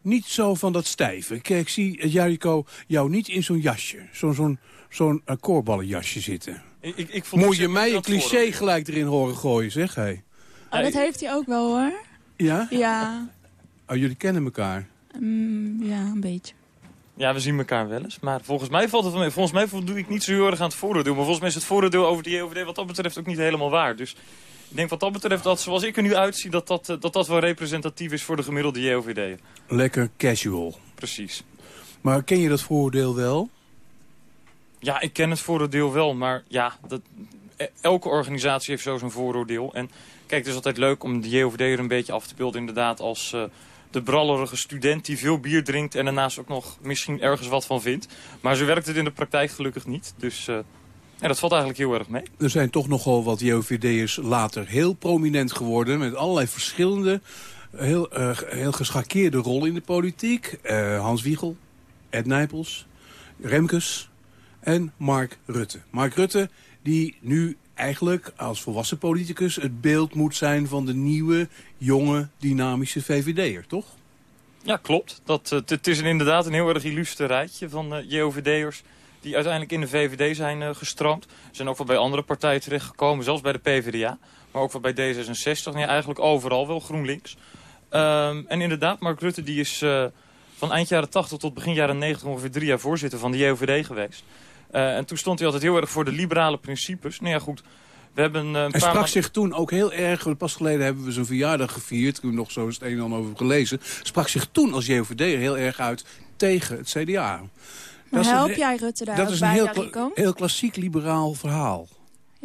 Niet zo van dat stijve. Kijk, zie Jericho jou niet in zo'n jasje, zo'n zo'n zo'n uh, zitten. Ik, ik vond Moet je mij een cliché gelijk erin horen gooien, zeg hij. Oh, dat heeft hij ook wel, hoor. Ja? Ja. Oh, jullie kennen elkaar? Mm, ja, een beetje. Ja, we zien elkaar wel eens. Maar volgens mij valt het van mee. Volgens mij voldoe ik niet zo heel erg aan het vooroordeel. Maar volgens mij is het vooroordeel over de JOVD wat dat betreft ook niet helemaal waar. Dus ik denk wat dat betreft dat zoals ik er nu uitzie... dat dat, eh, dat, dat wel representatief is voor de gemiddelde JOVD. Lekker casual. Precies. Maar ken je dat vooroordeel wel? Ja, ik ken het vooroordeel wel. Maar ja, dat, e- elke organisatie heeft zo zijn vooroordeel. En kijk, het is altijd leuk om de JOVD er een beetje af te beelden inderdaad als... eh, de brallerige student die veel bier drinkt en daarnaast ook nog misschien ergens wat van vindt. Maar zo werkt het in de praktijk gelukkig niet. Dus uh, dat valt eigenlijk heel erg mee. Er zijn toch nogal wat JOVD'ers later heel prominent geworden... met allerlei verschillende, heel, uh, heel geschakeerde rollen in de politiek. Hans Wiegel, Ed Nijpels, Remkes en Mark Rutte. Mark Rutte die nu eigenlijk als volwassen politicus het beeld moet zijn van de nieuwe, jonge, dynamische VVD'er, toch? Ja, klopt. Dat, uh, het is inderdaad een heel erg illustre rijtje van uh, JOVD'ers die uiteindelijk in de VVD zijn uh, gestroomd. Ze zijn ook wel bij andere partijen terechtgekomen, zelfs bij de PvdA. Maar ook wel bij D66. Nee, eigenlijk overal wel GroenLinks. Um, en inderdaad, Mark Rutte die is van eind jaren 80 tot begin jaren 90 ongeveer drie jaar voorzitter van de JOVD geweest. Uh, en toen stond hij altijd heel erg voor de liberale principes. Nou ja, goed. We hebben uh, een hij sprak zich toen ook heel erg, pas geleden hebben we zijn verjaardag gevierd, ik heb nog zo eens het een en ander over gelezen, sprak zich toen als JVD heel erg uit tegen het CDA. Maar dat help een, jij Rutte daar Dat is een heel klassiek liberaal verhaal.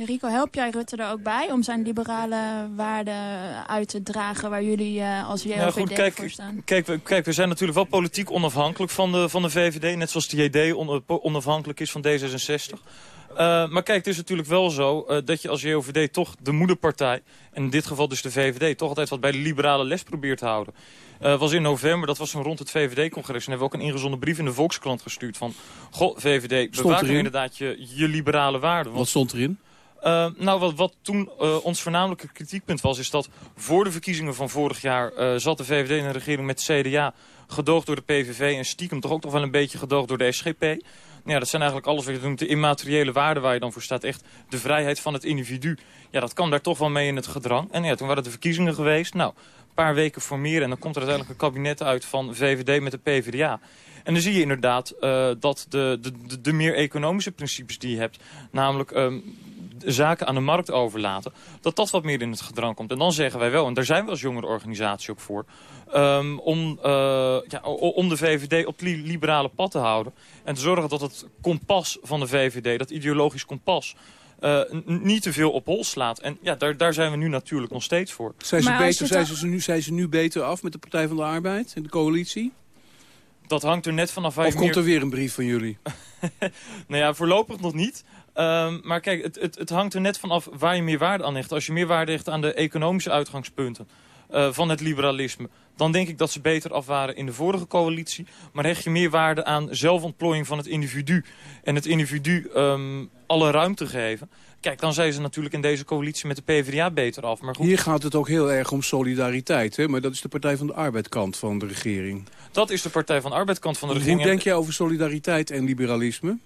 Rico, help jij Rutte er ook bij om zijn liberale waarden uit te dragen waar jullie uh, als JOVD ja, goed, kijk, voor staan? Kijk we, kijk, we zijn natuurlijk wel politiek onafhankelijk van de, van de VVD, net zoals de JD on, onafhankelijk is van D66. Uh, maar kijk, het is natuurlijk wel zo uh, dat je als JOVD toch de moederpartij, en in dit geval dus de VVD, toch altijd wat bij de liberale les probeert te houden. Uh, was in november, dat was zo rond het VVD-congres. En hebben we ook een ingezonden brief in de Volkskrant gestuurd van... Goh, VVD, bewaak nou inderdaad je, je liberale waarden. Want, wat stond erin? Uh, nou, wat, wat toen uh, ons voornamelijke kritiekpunt was... is dat voor de verkiezingen van vorig jaar... Uh, zat de VVD in een regering met CDA... gedoogd door de PVV en stiekem toch ook toch wel een beetje gedoogd door de SGP. Nou ja, dat zijn eigenlijk alles wat je noemt de immateriële waarden waar je dan voor staat. Echt de vrijheid van het individu. Ja, dat kwam daar toch wel mee in het gedrang. En ja, toen waren de verkiezingen geweest. Nou, een paar weken formeren en dan komt er uiteindelijk een kabinet uit van VVD met de PvdA. En dan zie je inderdaad uh, dat de, de, de, de meer economische principes die je hebt... namelijk um, zaken aan de markt overlaten... dat dat wat meer in het gedrang komt. En dan zeggen wij wel, en daar zijn we als jongere organisatie ook voor... Um, om, uh, ja, om de VVD op het li liberale pad te houden. En te zorgen dat het kompas van de VVD, dat ideologisch kompas... Uh, niet te veel op hol slaat. En ja, daar, daar zijn we nu natuurlijk nog steeds voor. Zijn ze, beter, zijn, ze nu, zijn ze nu beter af met de Partij van de Arbeid en de coalitie? Dat hangt er net vanaf... Of komt er weer een brief van jullie? nou ja, voorlopig nog niet. Um, maar kijk, het, het, het hangt er net vanaf waar je meer waarde aan hecht. Als je meer waarde hecht aan de economische uitgangspunten uh, van het liberalisme... dan denk ik dat ze beter af waren in de vorige coalitie. Maar hecht je meer waarde aan zelfontplooiing van het individu... en het individu um, alle ruimte geven... Kijk, dan zijn ze natuurlijk in deze coalitie met de PvdA beter af. Maar goed. Hier gaat het ook heel erg om solidariteit, hè? maar dat is de Partij van de Arbeidkant van de regering. Dat is de Partij van de Arbeidkant van de regering. Hoe denk jij over solidariteit en liberalisme?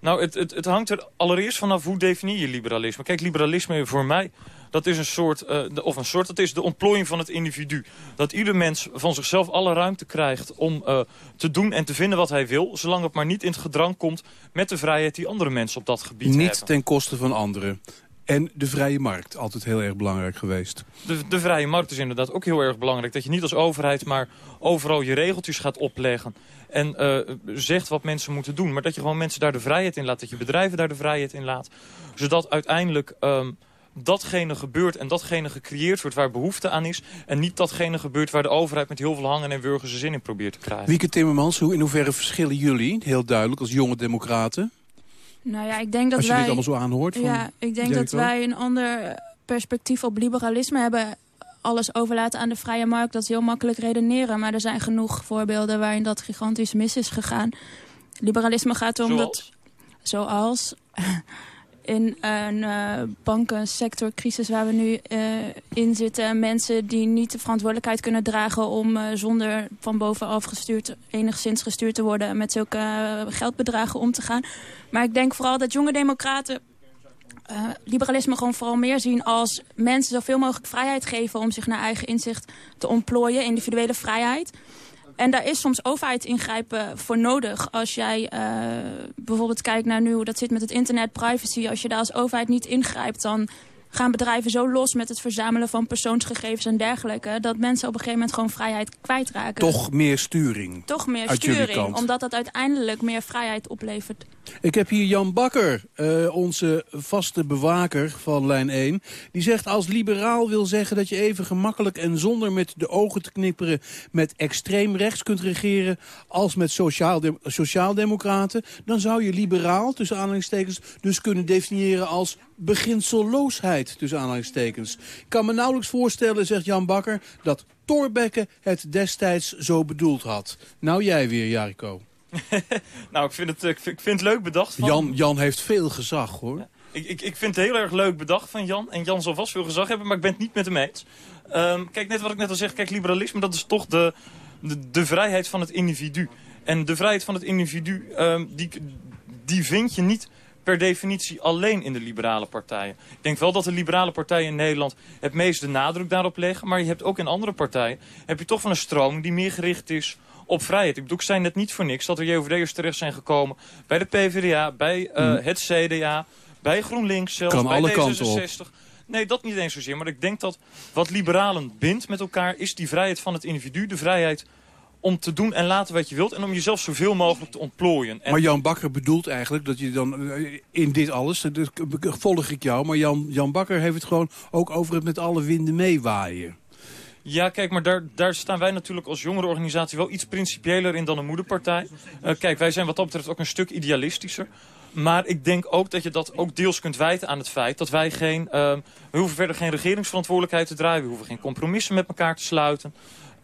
Nou, het, het, het hangt er allereerst vanaf hoe definieer je liberalisme. Kijk, liberalisme voor mij, dat is een soort, uh, de, of een soort, dat is de ontplooiing van het individu. Dat ieder mens van zichzelf alle ruimte krijgt om uh, te doen en te vinden wat hij wil, zolang het maar niet in het gedrang komt met de vrijheid die andere mensen op dat gebied niet hebben. Niet ten koste van anderen. En de vrije markt, altijd heel erg belangrijk geweest. De, de vrije markt is inderdaad ook heel erg belangrijk. Dat je niet als overheid maar overal je regeltjes gaat opleggen. En uh, zegt wat mensen moeten doen. Maar dat je gewoon mensen daar de vrijheid in laat. Dat je bedrijven daar de vrijheid in laat. Zodat uiteindelijk um, datgene gebeurt en datgene gecreëerd wordt waar behoefte aan is. En niet datgene gebeurt waar de overheid met heel veel hangen en wurgen zijn zin in probeert te krijgen. Wieke Timmermans, hoe, in hoeverre verschillen jullie, heel duidelijk, als jonge democraten? Nou ja, ik denk dat Als je wij, dit allemaal zo aanhoort. Van ja, ik denk dat wij een ander perspectief op liberalisme hebben. Alles overlaten aan de vrije markt, dat is heel makkelijk redeneren. Maar er zijn genoeg voorbeelden waarin dat gigantisch mis is gegaan. Liberalisme gaat erom zoals? dat... Zoals in een uh, bankensectorcrisis waar we nu uh, in zitten. Mensen die niet de verantwoordelijkheid kunnen dragen om uh, zonder van bovenaf gestuurd, enigszins gestuurd te worden met zulke geldbedragen om te gaan. Maar ik denk vooral dat jonge democraten liberalisme gewoon vooral meer zien als mensen zoveel mogelijk vrijheid geven om zich naar eigen inzicht te ontplooien, individuele vrijheid. En daar is soms overheidsingrijpen voor nodig. Als jij uh, bijvoorbeeld kijkt naar nu hoe dat zit met het internet, privacy. Als je daar als overheid niet ingrijpt, dan gaan bedrijven zo los met het verzamelen van persoonsgegevens en dergelijke... dat mensen op een gegeven moment gewoon vrijheid kwijtraken. Toch meer sturing. Toch meer sturing, omdat dat uiteindelijk meer vrijheid oplevert. Ik heb hier Jan Bakker, uh, onze vaste bewaker van lijn 1. Die zegt als liberaal wil zeggen dat je even gemakkelijk en zonder met de ogen te knipperen... met extreem rechts kunt regeren als met sociaaldemocraten... dan zou je liberaal, tussen aanhalingstekens, dus kunnen definiëren als beginselloosheid, tussen aanhalingstekens. Ik kan me nauwelijks voorstellen, zegt Jan Bakker, dat Thorbecke het destijds zo bedoeld had. Nou jij weer, Jariko. nou, ik vind, het, ik vind, het leuk bedacht. Van... Jan, Jan heeft veel gezag, hoor. ik, ik, ik vind het heel erg leuk bedacht van Jan. En Jan zal vast veel gezag hebben, maar ik ben het niet met hem eens. Um, kijk, net wat ik net al zeg, kijk, liberalisme, dat is toch de, de, de vrijheid van het individu. En de vrijheid van het individu, um, die, die vind je niet per definitie alleen in de liberale partijen. Ik denk wel dat de liberale partijen in Nederland het meest de nadruk daarop leggen. Maar je hebt ook in andere partijen heb je toch van een stroom die meer gericht is op vrijheid. Ik bedoel, ik zei net niet voor niks dat er JOVD'ers terecht zijn gekomen bij de PvdA, bij uh, het CDA, bij GroenLinks zelfs, kan bij alle D66. Nee, dat niet eens zozeer. Maar ik denk dat wat liberalen bindt met elkaar... is die vrijheid van het individu. De vrijheid om te doen en laten wat je wilt. En om jezelf zoveel mogelijk te ontplooien. En... Maar Jan Bakker bedoelt eigenlijk dat je dan eh, in dit alles... Dus volg ik jou, maar Jan, Jan Bakker heeft het gewoon ook over het met alle winden meewaaien. Ja, kijk, maar daar, daar staan wij natuurlijk als jongere organisatie wel iets principiëler in dan een moederpartij. Uh, kijk, wij zijn wat dat betreft ook een stuk idealistischer. Maar ik denk ook dat je dat ook deels kunt wijten aan het feit dat wij geen... Uh, we hoeven verder geen regeringsverantwoordelijkheid te draaien. We hoeven geen compromissen met elkaar te sluiten.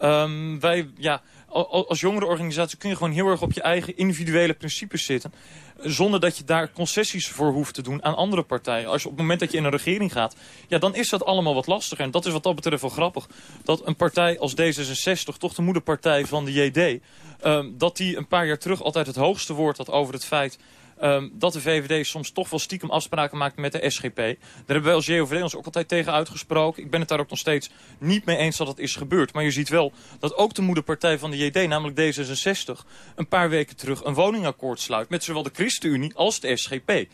Um, wij, ja, als jongere organisatie kun je gewoon heel erg op je eigen individuele principes zitten. Zonder dat je daar concessies voor hoeft te doen aan andere partijen. Als je op het moment dat je in een regering gaat, ja, dan is dat allemaal wat lastiger. En dat is wat dat betreft wel grappig. Dat een partij als D66, toch de moederpartij van de JD... Um, dat die een paar jaar terug altijd het hoogste woord had over het feit um, dat de VVD soms toch wel stiekem afspraken maakt met de SGP. Daar hebben wij als JOVD ons ook altijd tegen uitgesproken. Ik ben het daar ook nog steeds niet mee eens dat het is gebeurd. Maar je ziet wel dat ook de moederpartij van de JD, namelijk D66... een paar weken terug een woningakkoord sluit met zowel de ChristenUnie als de SGP.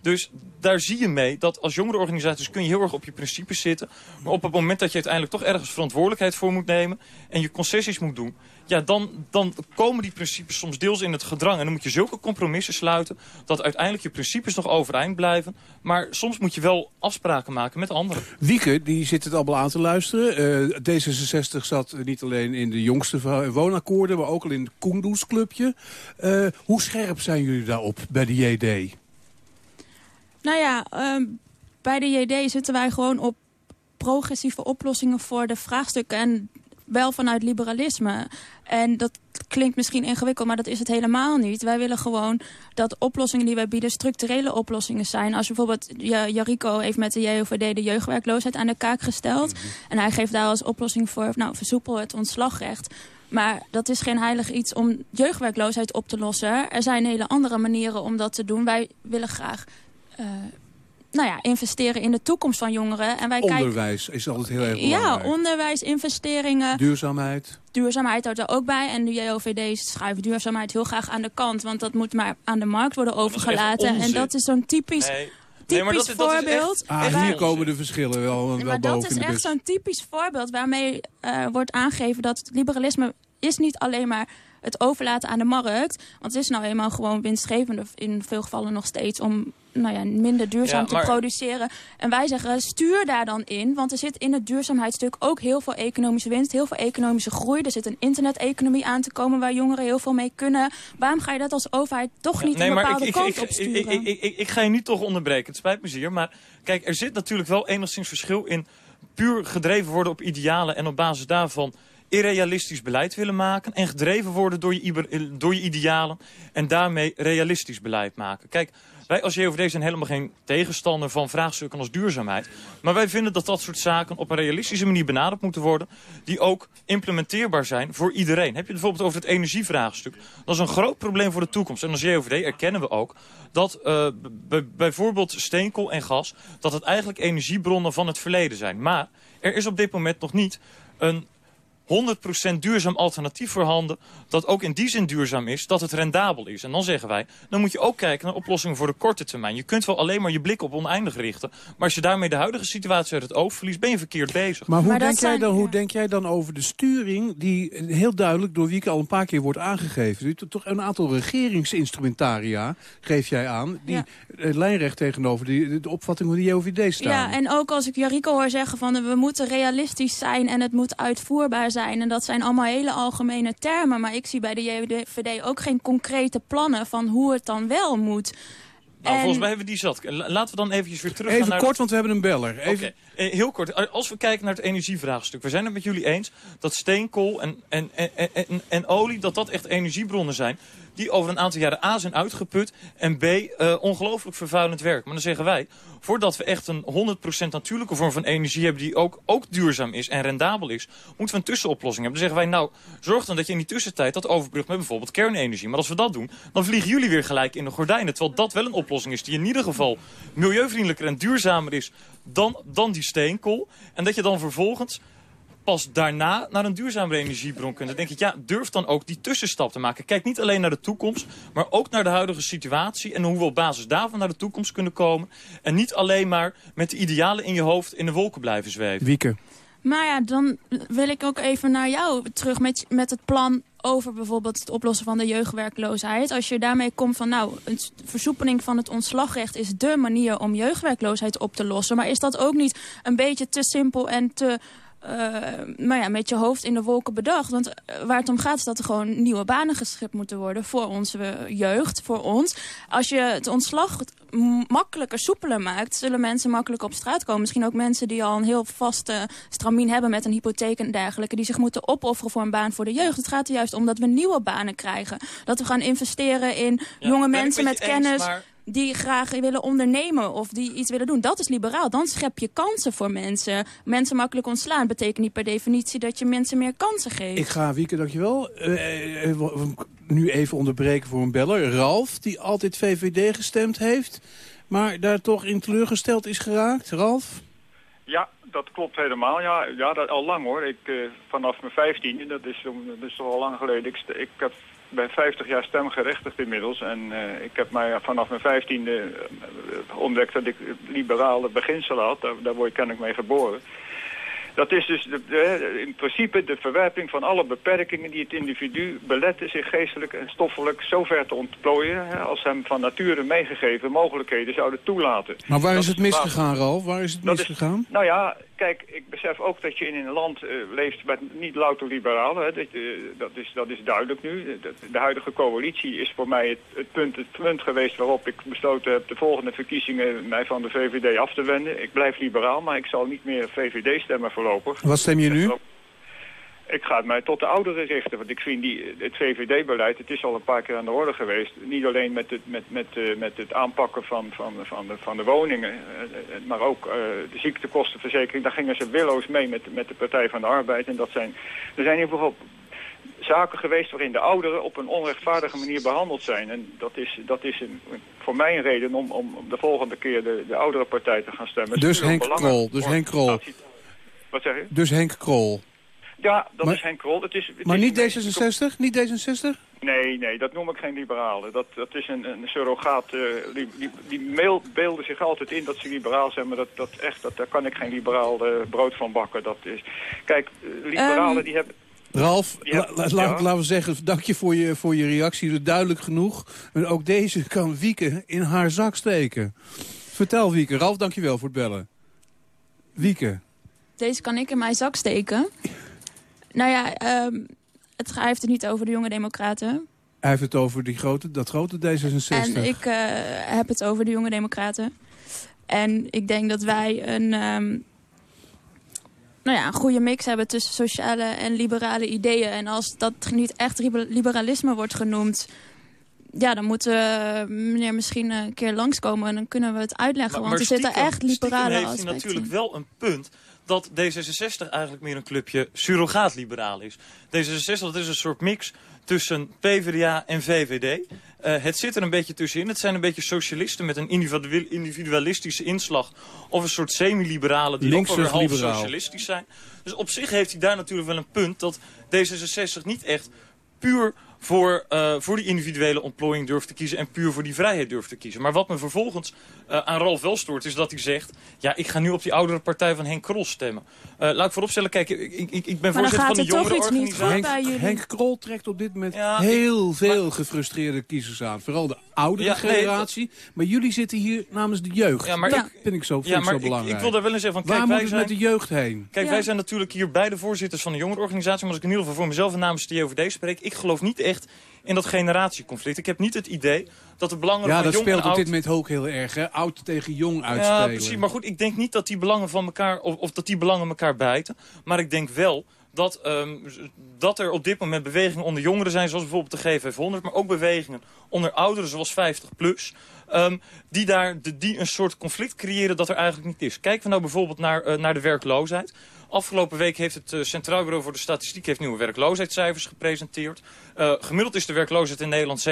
Dus daar zie je mee dat als jongere organisaties kun je heel erg op je principes zitten. Maar op het moment dat je uiteindelijk toch ergens verantwoordelijkheid voor moet nemen... en je concessies moet doen, ja, dan, dan komen die principes soms deels in het gedrang. En dan moet je zulke compromissen sluiten dat uiteindelijk je principes nog overeind blijven. Maar soms moet je wel afspraken maken met anderen. Wieke, die zit het allemaal aan te luisteren. Uh, D66 zat niet alleen in de jongste woonakkoorden, maar ook al in het Koendoes clubje. Uh, hoe scherp zijn jullie daarop bij de JD? Nou ja, uh, bij de JD zitten wij gewoon op progressieve oplossingen voor de vraagstukken. En wel vanuit liberalisme. En dat klinkt misschien ingewikkeld, maar dat is het helemaal niet. Wij willen gewoon dat oplossingen die wij bieden structurele oplossingen zijn. Als bijvoorbeeld, Jarico heeft met de JOVD de jeugdwerkloosheid aan de kaak gesteld. Mhm. En hij geeft daar als oplossing voor, nou, versoepel het ontslagrecht. Maar dat is geen heilig iets om jeugdwerkloosheid op te lossen. Er zijn hele andere manieren om dat te doen. Wij willen graag... Uh, nou ja, investeren in de toekomst van jongeren. En wij onderwijs is altijd heel erg belangrijk. Ja, onderwijs, investeringen. Duurzaamheid. Duurzaamheid houdt er ook bij. En de JOVD schuiven duurzaamheid heel graag aan de kant. Want dat moet maar aan de markt worden overgelaten. en dat is zo'n typisch... Nee. Typisch voorbeeld. ah, hier komen de verschillen wel, wel maar boven. Dat is echt zo'n typisch voorbeeld waarmee uh, wordt aangegeven dat liberalisme is niet alleen maar het overlaten aan de markt. Want het is nou eenmaal gewoon winstgevend in veel gevallen nog steeds om nou ja, minder duurzaam te produceren. En wij zeggen, stuur daar dan in. Want er zit in het duurzaamheidsstuk ook heel veel economische winst, heel veel economische groei. Er zit een internet-economie aan te komen waar jongeren heel veel mee kunnen. Waarom ga je dat als overheid toch niet een bepaalde kant op sturen? Ik, ik, ik, ga je nu toch onderbreken, het spijt me zeer. Maar kijk, er zit natuurlijk wel enigszins verschil in puur gedreven worden op idealen en op basis daarvan irrealistisch beleid willen maken... en gedreven worden door je, door je idealen en daarmee realistisch beleid maken. Kijk, wij als JOVD zijn helemaal geen tegenstander van vraagstukken als duurzaamheid. Maar wij vinden dat dat soort zaken op een realistische manier benaderd moeten worden... die ook implementeerbaar zijn voor iedereen. Heb je bijvoorbeeld over het energievraagstuk? Dat is een groot probleem voor de toekomst. En als JOVD erkennen we ook dat uh, bijvoorbeeld steenkool en gas... dat het eigenlijk energiebronnen van het verleden zijn. Maar er is op dit moment nog niet een 100% duurzaam alternatief voorhanden... dat ook in die zin duurzaam is, dat het rendabel is. En dan zeggen wij, dan moet je ook kijken naar oplossingen voor de korte termijn. Je kunt wel alleen maar je blik op oneindig richten... maar als je daarmee de huidige situatie uit het oog verliest... ben je verkeerd bezig. Maar hoe, denk, jij dan, hoe denk jij dan over de sturing... die heel duidelijk door Wieke al een paar keer wordt aangegeven? Toch een aantal regeringsinstrumentaria geef jij aan... die lijnrecht tegenover die, de opvatting van de JOVD staan. Ja, en ook als ik Jariko hoor zeggen van... we moeten realistisch zijn en het moet uitvoerbaar zijn. En dat zijn allemaal hele algemene termen. Maar ik zie bij de JVD ook geen concrete plannen van hoe het dan wel moet. Nou, volgens mij hebben we die zat. Laten we dan eventjes weer terug Even naar... kort, want we hebben een beller. Even... Okay. heel kort. Als we kijken naar het energievraagstuk. We zijn het met jullie eens dat steenkool en, en, en, en, en olie... dat dat echt energiebronnen zijn die over een aantal jaren A zijn uitgeput... en B uh, ongelooflijk vervuilend werk. Maar dan zeggen wij, voordat we echt een 100% natuurlijke vorm van energie hebben... die ook, ook duurzaam is en rendabel is, moeten we een tussenoplossing hebben. Dan zeggen wij, nou, zorg dan dat je in die tussentijd dat overbrugt met bijvoorbeeld kernenergie. Maar als we dat doen, dan vliegen jullie weer gelijk in de gordijnen. Terwijl dat wel een oplossing is die in ieder geval milieuvriendelijker en duurzamer is... dan, dan die steenkool. En dat je dan vervolgens pas daarna naar een duurzame energiebron kunt. Dan denk ik, ja, durf dan ook die tussenstap te maken. Kijk niet alleen naar de toekomst, maar ook naar de huidige situatie... en hoe we op basis daarvan naar de toekomst kunnen komen. En niet alleen maar met de idealen in je hoofd in de wolken blijven zweven. Wieke. Maar ja, dan wil ik ook even naar jou terug met, met het plan over bijvoorbeeld het oplossen van de jeugdwerkloosheid. Als je daarmee komt van nou, een versoepeling van het ontslagrecht is dé manier om jeugdwerkloosheid op te lossen. Maar is dat ook niet een beetje te simpel en te maar ja, met je hoofd in de wolken bedacht. Want eh, waar het om gaat is dat er gewoon nieuwe banen geschikt moeten worden voor onze jeugd, voor ons. Als je het ontslag makkelijker, soepeler maakt, zullen mensen makkelijk op straat komen. Misschien ook mensen die al een heel vaste stramien hebben met een hypotheek en dergelijke, die zich moeten opofferen voor een baan voor de jeugd. Het gaat er juist om dat we nieuwe banen krijgen. Dat we gaan investeren in jonge mensen met kennis die graag willen ondernemen of die iets willen doen. Dat is liberaal. Dan schep je kansen voor mensen. Mensen makkelijk ontslaan betekent niet per definitie dat je mensen meer kansen geeft. Ik ga, Wieke, dankjewel. Uh, uh, nu even onderbreken voor een beller. Ralf, die altijd VVD gestemd heeft, maar daar toch in teleurgesteld is geraakt. Ralf? Ja, dat klopt helemaal. Ja, ja dat, al lang hoor. Ik, uh, vanaf mijn vijftiende, dat is, dat is toch al lang geleden. Ik, ik heb ben 50 jaar stemgerechtigd inmiddels. En uh, ik heb mij vanaf mijn vijftiende uh, ontdekt dat ik liberale beginselen had. Daar, daar word ik kennelijk mee geboren. Dat is dus de, in principe de verwerping van alle beperkingen die het individu beletten zich geestelijk en stoffelijk zo ver te ontplooien hè, als hem van nature meegegeven mogelijkheden zouden toelaten. Maar waar is het misgegaan, Ralf? Waar is het misgegaan? Is, nou ja, kijk, ik besef ook dat je in een land uh, leeft met niet louter liberalen. Hè. Dat, uh, dat, is, dat is duidelijk nu. De, de huidige coalitie is voor mij het, het, punt, het punt geweest waarop ik besloten heb de volgende verkiezingen mij van de VVD af te wenden. Ik blijf liberaal, maar ik zal niet meer VVD stemmen voorlopig. Wat stem je nu? Ik ga mij tot de ouderen richten, want ik vind die, het VVD-beleid, het is al een paar keer aan de orde geweest. Niet alleen met het, met, met, uh, met het aanpakken van, van, van, de, van de woningen, uh, maar ook uh, de ziektekostenverzekering. Daar gingen ze willoos mee met, met de Partij van de Arbeid. En dat zijn, er zijn in ieder geval zaken geweest waarin de ouderen op een onrechtvaardige manier behandeld zijn. En dat is, dat is een, voor mij een reden om, om de volgende keer de, de oudere partij te gaan stemmen. Dus Henk Krol, dus Henk Krol. Wat zeg je? Dus Henk Krol. Ja, dat is Henk Krol. Het is, het maar is niet D66? Niet D66? Nee, nee, dat noem ik geen liberalen. Dat, dat is een, een surrogaat. Uh, die die, die mail, beelden zich altijd in dat ze liberaal zijn, maar dat, dat echt, dat, daar kan ik geen liberaal uh, brood van bakken. Dat is, kijk, uh, liberalen um, die hebben... Ralf, la, la, ja. laten we zeggen, dank je voor je, voor je reactie. Duidelijk genoeg. En ook deze kan Wieke in haar zak steken. Vertel Wieke. Ralf, dank je wel voor het bellen. Wieke. Deze kan ik in mijn zak steken. Nou ja, um, het, hij heeft het niet over de jonge democraten. Hij heeft het over die grote, dat grote D66. En ik uh, heb het over de jonge democraten. En ik denk dat wij een, um, nou ja, een goede mix hebben tussen sociale en liberale ideeën. En als dat niet echt liberalisme wordt genoemd ja, dan moet uh, meneer misschien een keer langskomen en dan kunnen we het uitleggen. Maar, want er zitten echt liberale heeft aspecten hij natuurlijk wel een punt dat D66 eigenlijk meer een clubje surrogaat-liberaal is. D66 dat is een soort mix tussen PvdA en VVD. Uh, het zit er een beetje tussenin. Het zijn een beetje socialisten met een individualistische inslag. Of een soort semi-liberalen die ook wel weer half socialistisch zijn. Dus op zich heeft hij daar natuurlijk wel een punt dat D66 niet echt puur voor, uh, voor die individuele ontplooiing durft te kiezen en puur voor die vrijheid durft te kiezen. Maar wat me vervolgens uh, aan Ralf wel stoort is dat hij zegt... ja, ik ga nu op die oudere partij van Henk Krol stemmen. Uh, laat ik vooropstellen, kijk, ik, ik, ik ben voorzitter van de jongerenorganisatie. Henk, Henk Krol trekt op dit moment ja, heel ik, veel maar, gefrustreerde kiezers aan. Vooral de oudere ja, generatie. Nee, maar jullie zitten hier namens de jeugd. Ja, maar dat ik, vind ik zo, vind ja, maar zo belangrijk. Ik, ik wil daar wel eens zeggen van... Kijk, Waar wij moet zijn, met de jeugd heen? Kijk, wij zijn natuurlijk hier beide voorzitters van de jongerenorganisatie. Maar als ik in ieder geval voor mezelf en namens de JOVD spreek... ik geloof niet echt in dat generatieconflict. Ik heb niet het idee dat de belangen ja, van dat jong speelt en op oud... dit moment ook heel erg, hè? Oud tegen jong uitspelen. Ja, precies. Maar goed, ik denk niet dat die belangen van elkaar... of, of dat die belangen elkaar bijten. Maar ik denk wel dat, um, dat er op dit moment bewegingen onder jongeren zijn... zoals bijvoorbeeld de G500, maar ook bewegingen onder ouderen zoals 50 plus... Um, die, daar, de, die een soort conflict creëren dat er eigenlijk niet is. Kijken we nou bijvoorbeeld naar, uh, naar de werkloosheid. Afgelopen week heeft het uh, Centraal Bureau voor de Statistiek heeft nieuwe werkloosheidscijfers gepresenteerd. Uh, gemiddeld is de werkloosheid in Nederland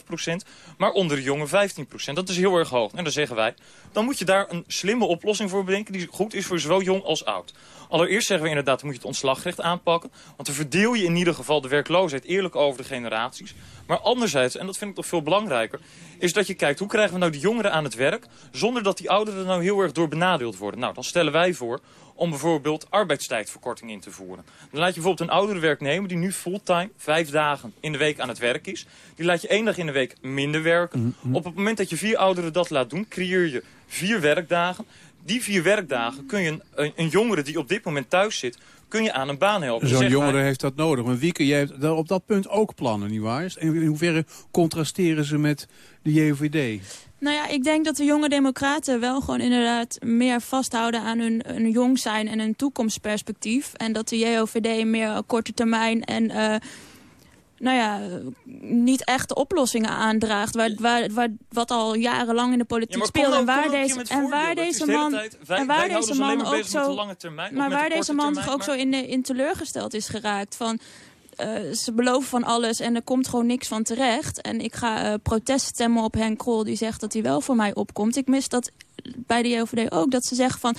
7,5 procent, maar onder de jongen 15 procent. Dat is heel erg hoog. En dan zeggen wij, dan moet je daar een slimme oplossing voor bedenken die goed is voor zowel jong als oud. Allereerst zeggen we inderdaad, moet je het ontslagrecht aanpakken. Want dan verdeel je in ieder geval de werkloosheid eerlijk over de generaties. Maar anderzijds, en dat vind ik nog veel belangrijker... is dat je kijkt, hoe krijgen we nou die jongeren aan het werk... zonder dat die ouderen nou heel erg door benadeeld worden. Nou, dan stellen wij voor om bijvoorbeeld arbeidstijdverkorting in te voeren. Dan laat je bijvoorbeeld een oudere werknemer die nu fulltime vijf dagen in de week aan het werk is. Die laat je één dag in de week minder werken. Mm -hmm. Op het moment dat je vier ouderen dat laat doen, creëer je vier werkdagen. Die vier werkdagen kun je een, een, jongere die op dit moment thuis zit, kun je aan een baan helpen. Zo'n jongere hij... heeft dat nodig. Maar Wieke, jij hebt op dat punt ook plannen, nietwaar? En in hoeverre contrasteren ze met de JOVD? Nou ja, ik denk dat de jonge democraten wel gewoon inderdaad meer vasthouden aan hun, hun jong zijn en hun toekomstperspectief. En dat de JOVD meer korte termijn en... Uh, nou ja, niet echte oplossingen aandraagt. Waar, waar, waar, wat al jarenlang in de politiek ja, speelt. Nou, en waar deze, en waar deze man, wij, en waar deze man ook zo. Termijn, maar waar deze man termijn, toch ook maar... zo in, in teleurgesteld is geraakt. Van, uh, ze beloven van alles en er komt gewoon niks van terecht. En ik ga uh, protest stemmen op Henk Krol die zegt dat hij wel voor mij opkomt. Ik mis dat bij de JOVD ook. Dat ze zeggen van,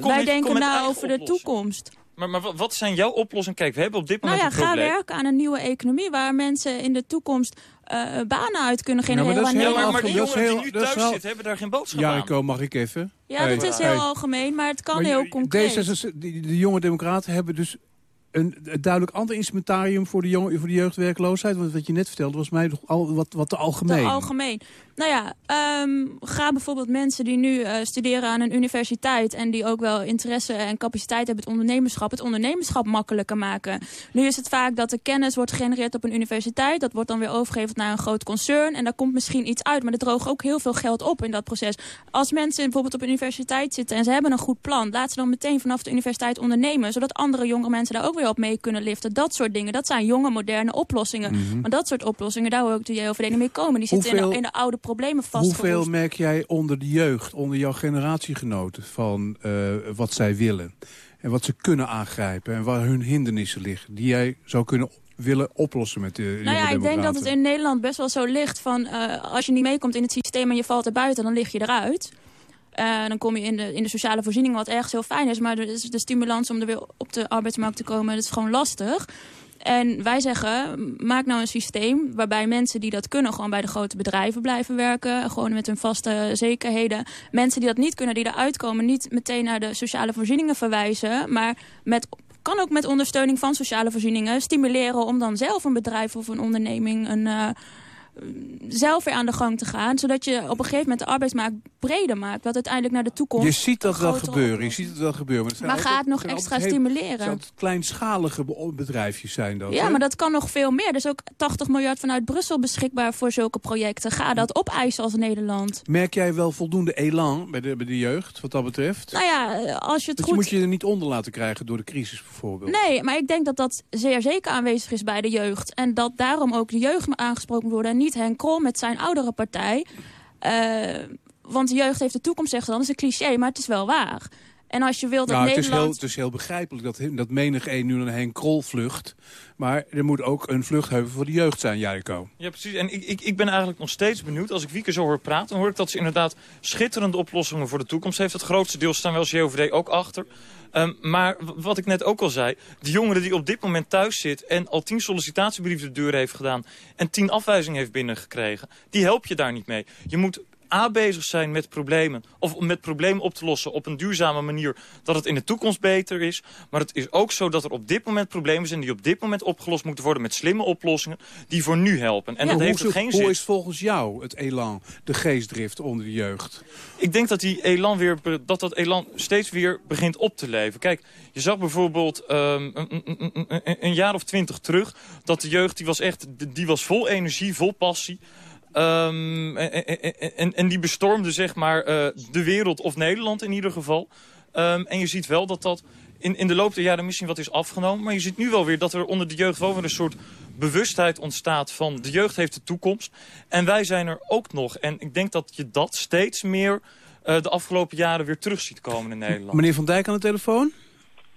wij denken na over de toekomst. Maar, maar wat zijn jouw oplossingen? Kijk, we hebben op dit moment nou ja, een probleem. Ga werken aan een nieuwe economie waar mensen in de toekomst uh, banen uit kunnen genereren. Ja, maar, heel maar, maar die jongeren die nu thuis zitten, hebben daar geen boodschap ja, aan. Jarico, mag ik even? Ja, hey, dat is heel hey. algemeen, maar het kan maar heel concreet. Deze, de, de jonge democraten hebben dus een, duidelijk ander instrumentarium voor de, jonge, voor de jeugdwerkloosheid. Want wat je net vertelde was mij al, wat, wat te algemeen. Te algemeen. Nou ja, um, ga bijvoorbeeld mensen die nu uh, studeren aan een universiteit... en die ook wel interesse en capaciteit hebben het ondernemerschap... het ondernemerschap makkelijker maken. Nu is het vaak dat de kennis wordt gegenereerd op een universiteit. Dat wordt dan weer overgegeven naar een groot concern. En daar komt misschien iets uit, maar er droogt ook heel veel geld op in dat proces. Als mensen bijvoorbeeld op een universiteit zitten en ze hebben een goed plan... laat ze dan meteen vanaf de universiteit ondernemen... zodat andere jonge mensen daar ook weer op mee kunnen liften. Dat soort dingen, dat zijn jonge, moderne oplossingen. Mm -hmm. Maar dat soort oplossingen, daar wil ook de niet mee komen. Die zitten in de, in de oude problemen vastgeroest. Hoeveel merk jij onder de jeugd, onder jouw generatiegenoten... van uh, wat zij willen en wat ze kunnen aangrijpen... en waar hun hindernissen liggen, die jij zou kunnen willen oplossen met de Nou ja, ik denk dat het in Nederland best wel zo ligt van... Uh, als je niet meekomt in het systeem en je valt er buiten, dan lig je eruit. Uh, dan kom je in de, in de sociale voorziening, wat ergens heel fijn is. Maar de, stimulans om er weer op de arbeidsmarkt te komen, dat is gewoon lastig. En wij zeggen, maak nou een systeem waarbij mensen die dat kunnen... gewoon bij de grote bedrijven blijven werken. Gewoon met hun vaste zekerheden. Mensen die dat niet kunnen, die eruit komen... niet meteen naar de sociale voorzieningen verwijzen... maar met kan ook met ondersteuning van sociale voorzieningen stimuleren om dan zelf een bedrijf of een onderneming een, uh, zelf weer aan de gang te gaan. Zodat je op een gegeven moment de arbeidsmarkt breder maakt. Wat uiteindelijk naar de toekomst... Je ziet dat wel gebeuren. Je ziet het wel gebeuren. Maar, het maar ga het nog extra stimuleren. Het kleinschalige bedrijfjes zijn dat. Ja, hè? maar dat kan nog veel meer. Er is ook 80 miljard vanuit Brussel beschikbaar voor zulke projecten. Ga dat opeisen als Nederland. Merk jij wel voldoende elan bij de, bij de jeugd, wat dat betreft? Nou ja, als je het dat goed... moet je er niet onder laten krijgen door de crisis bijvoorbeeld. Nee, maar ik denk dat dat zeer zeker aanwezig is bij de jeugd. En dat daarom ook de jeugd aangesproken moet worden. En niet niet Henk Krol met zijn oudere partij. Uh, want de jeugd heeft de toekomst, zegt dan. Dat is een cliché, maar het is wel waar. En als je wilt dat nou, Nederland... Het is, heel, het is heel begrijpelijk dat, dat menig een nu een Henk Krol vlucht. Maar er moet ook een vluchtheuvel voor de jeugd zijn, Jarico. Ja, precies. En ik, ik, ik ben eigenlijk nog steeds benieuwd. Als ik Wieke zo hoor praten, dan hoor ik dat ze inderdaad schitterende oplossingen voor de toekomst heeft. Het grootste deel staan wel COVD ook achter. Um, maar wat ik net ook al zei, de jongere die op dit moment thuis zit... en al tien sollicitatiebrieven de deur heeft gedaan... en tien afwijzingen heeft binnengekregen, die help je daar niet mee. Je moet A bezig zijn met problemen. Of om met problemen op te lossen op een duurzame manier. Dat het in de toekomst beter is. Maar het is ook zo dat er op dit moment problemen zijn die op dit moment opgelost moeten worden met slimme oplossingen. Die voor nu helpen. En dat heeft hoe, geen zin. Hoe is volgens jou het elan, de geestdrift onder de jeugd? Ik denk dat, die elan weer, dat dat elan steeds weer begint op te leven. Kijk, je zag bijvoorbeeld um, een, een, een, een, jaar of twintig terug... dat de jeugd die was echt die was vol energie, vol passie... Um, en, en, en, die bestormde zeg maar uh, de wereld of Nederland in ieder geval. Um, en je ziet wel dat dat in, in de loop der jaren misschien wat is afgenomen. Maar je ziet nu wel weer dat er onder de jeugd wel weer een soort bewustheid ontstaat van de jeugd heeft de toekomst. En wij zijn er ook nog. En ik denk dat je dat steeds meer uh, de afgelopen jaren weer terug ziet komen in Nederland. Meneer Van Dijk aan de telefoon?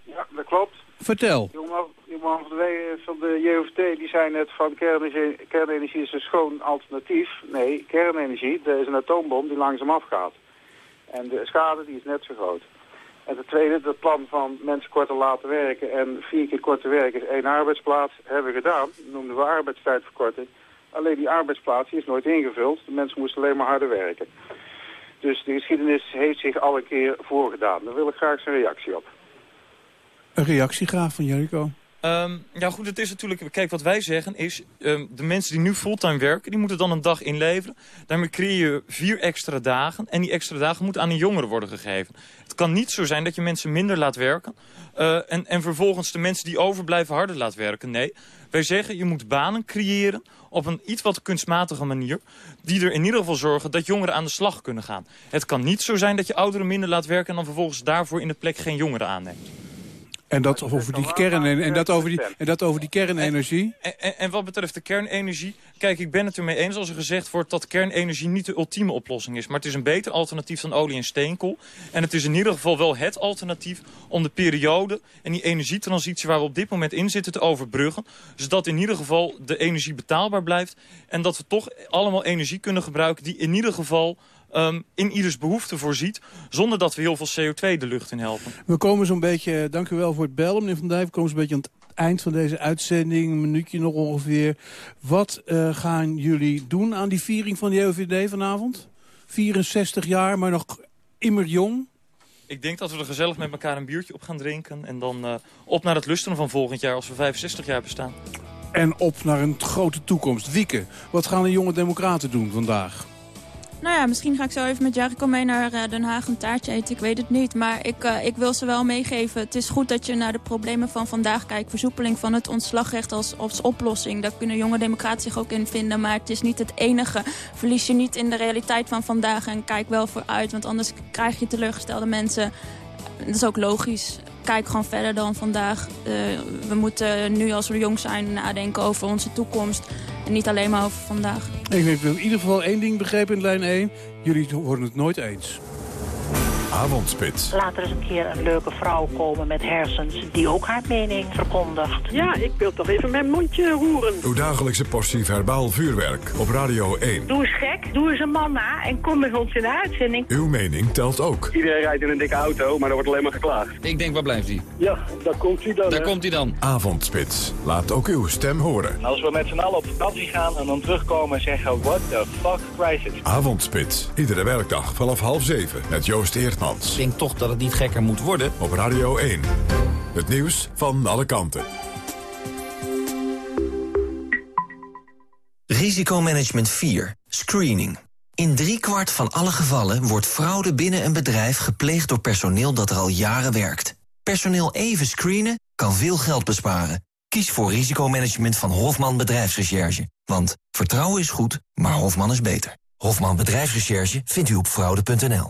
Ja, dat klopt. Vertel. Johan van de, van de JOVT die zei net van kernenergie, kernenergie is een schoon alternatief. Nee, kernenergie, dat is een atoombom die langzaam afgaat. En de schade die is net zo groot. En ten tweede, het plan van mensen korter laten werken en vier keer korter werken is één arbeidsplaats, hebben we gedaan. Dat noemden we arbeidstijdverkorting. Alleen die arbeidsplaats is nooit ingevuld. De mensen moesten alleen maar harder werken. Dus de geschiedenis heeft zich al een keer voorgedaan. Daar wil ik graag zijn reactie op. Een reactie graag van Jericho. Um, ja goed, het is natuurlijk... Kijk, wat wij zeggen is... Um, de mensen die nu fulltime werken, die moeten dan een dag inleveren. Daarmee creëer je vier extra dagen. En die extra dagen moeten aan een jongere worden gegeven. Het kan niet zo zijn dat je mensen minder laat werken. Uh, en, en vervolgens de mensen die overblijven harder laat werken. Nee, wij zeggen je moet banen creëren op een iets wat kunstmatige manier... die er in ieder geval zorgen dat jongeren aan de slag kunnen gaan. Het kan niet zo zijn dat je ouderen minder laat werken... en dan vervolgens daarvoor in de plek geen jongeren aanneemt. En dat over die, kern, en, dat over die, en dat over die kernenergie? En, en, en, wat betreft de kernenergie... Kijk, ik ben het ermee eens als er gezegd wordt dat kernenergie niet de ultieme oplossing is. Maar het is een beter alternatief dan olie en steenkool. En het is in ieder geval wel het alternatief om de periode en die energietransitie waar we op dit moment in zitten te overbruggen. Zodat in ieder geval de energie betaalbaar blijft. En dat we toch allemaal energie kunnen gebruiken die in ieder geval um, in ieders behoefte voorziet... zonder dat we heel veel CO2 de lucht in helpen. We komen zo'n beetje, dank u wel voor het bellen, meneer Van Dijk. We komen zo'n beetje aan het eind van deze uitzending, een minuutje nog ongeveer. Wat uh, gaan jullie doen aan die viering van de EOVD vanavond? 64 jaar, maar nog immer jong. Ik denk dat we er gezellig met elkaar een biertje op gaan drinken... en dan uh, op naar het lusteren van volgend jaar als we 65 jaar bestaan. En op naar een grote toekomst. Wieke, wat gaan de jonge democraten doen vandaag? Nou ja, misschien ga ik zo even met Jericho mee naar uh, Den Haag een taartje eten. Ik weet het niet, maar ik, uh, ik wil ze wel meegeven. Het is goed dat je naar de problemen van vandaag kijkt. Versoepeling van het ontslagrecht als, als oplossing. Daar kunnen jonge democraten zich ook in vinden. Maar het is niet het enige. Verlies je niet in de realiteit van vandaag en kijk wel vooruit. Want anders krijg je teleurgestelde mensen. Dat is ook logisch kijk gewoon verder dan vandaag. Uh, we moeten nu als we jong zijn nadenken over onze toekomst. En niet alleen maar over vandaag. Ik heb in ieder geval één ding begrepen in lijn 1. Jullie worden het nooit eens. Avondspits. Laat er eens een keer een leuke vrouw komen met hersens die ook haar mening verkondigt. Ja, ik wil toch even mijn mondje roeren. Uw dagelijkse portie verbaal vuurwerk op Radio 1. Doe eens gek, doe eens een man na en kom met ons in de uitzending. Uw mening telt ook. Iedereen rijdt in een dikke auto, maar er wordt alleen maar geklaagd. Ik denk, waar blijft hij? Ja, daar komt hij dan. Daar komt hij dan. Avondspits. Laat ook uw stem horen. als we met z'n allen op vakantie gaan en dan terugkomen en zeggen... What the fuck crisis. Avondspits. Iedere werkdag vanaf half zeven met Joost Eertmans. Ik denk toch dat het niet gekker moet worden. Op Radio 1. Het nieuws van alle kanten. Risicomanagement 4. Screening. In driekwart van alle gevallen wordt fraude binnen een bedrijf gepleegd door personeel dat er al jaren werkt. Personeel even screenen kan veel geld besparen. Kies voor risicomanagement van Hofman Bedrijfsrecherche. Want vertrouwen is goed, maar Hofman is beter. Hofman Bedrijfsrecherche vindt u op fraude.nl.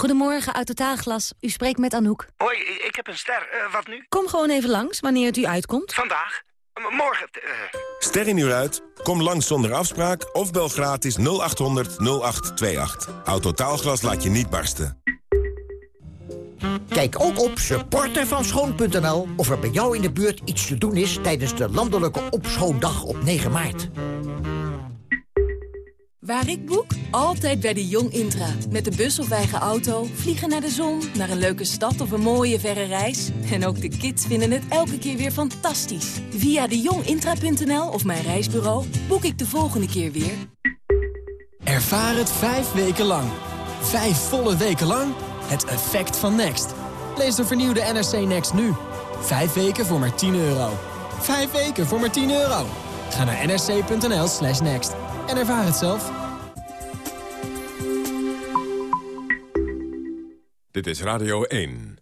Goedemorgen, uit Totaalglas. U spreekt met Anouk. Hoi, ik heb een ster. Eh, wat nu? Kom gewoon even langs, wanneer het u uitkomt. Vandaag? M- morgen? eh. Ster in uur uit? Kom langs zonder afspraak of bel gratis 0800 0828. Autotaalglas laat je niet barsten. Kijk ook op supportervanschoon.nl of er bij jou in de buurt iets te doen is... tijdens de landelijke opschoondag op 9 maart. Waar ik boek? Altijd bij de Jong Intra. Met de bus of eigen auto, vliegen naar de zon, naar een leuke stad of een mooie verre reis. En ook de kids vinden het elke keer weer fantastisch. Via dejongintra.nl of mijn reisbureau boek ik de volgende keer weer. Ervaar het vijf weken lang. Vijf volle weken lang. Het effect van Next. Lees de vernieuwde NRC Next nu. Vijf weken voor maar 10 euro. Vijf weken voor maar 10 euro. Ga naar nrc.nl slash next. En ervaar het zelf. Dit is Radio 1.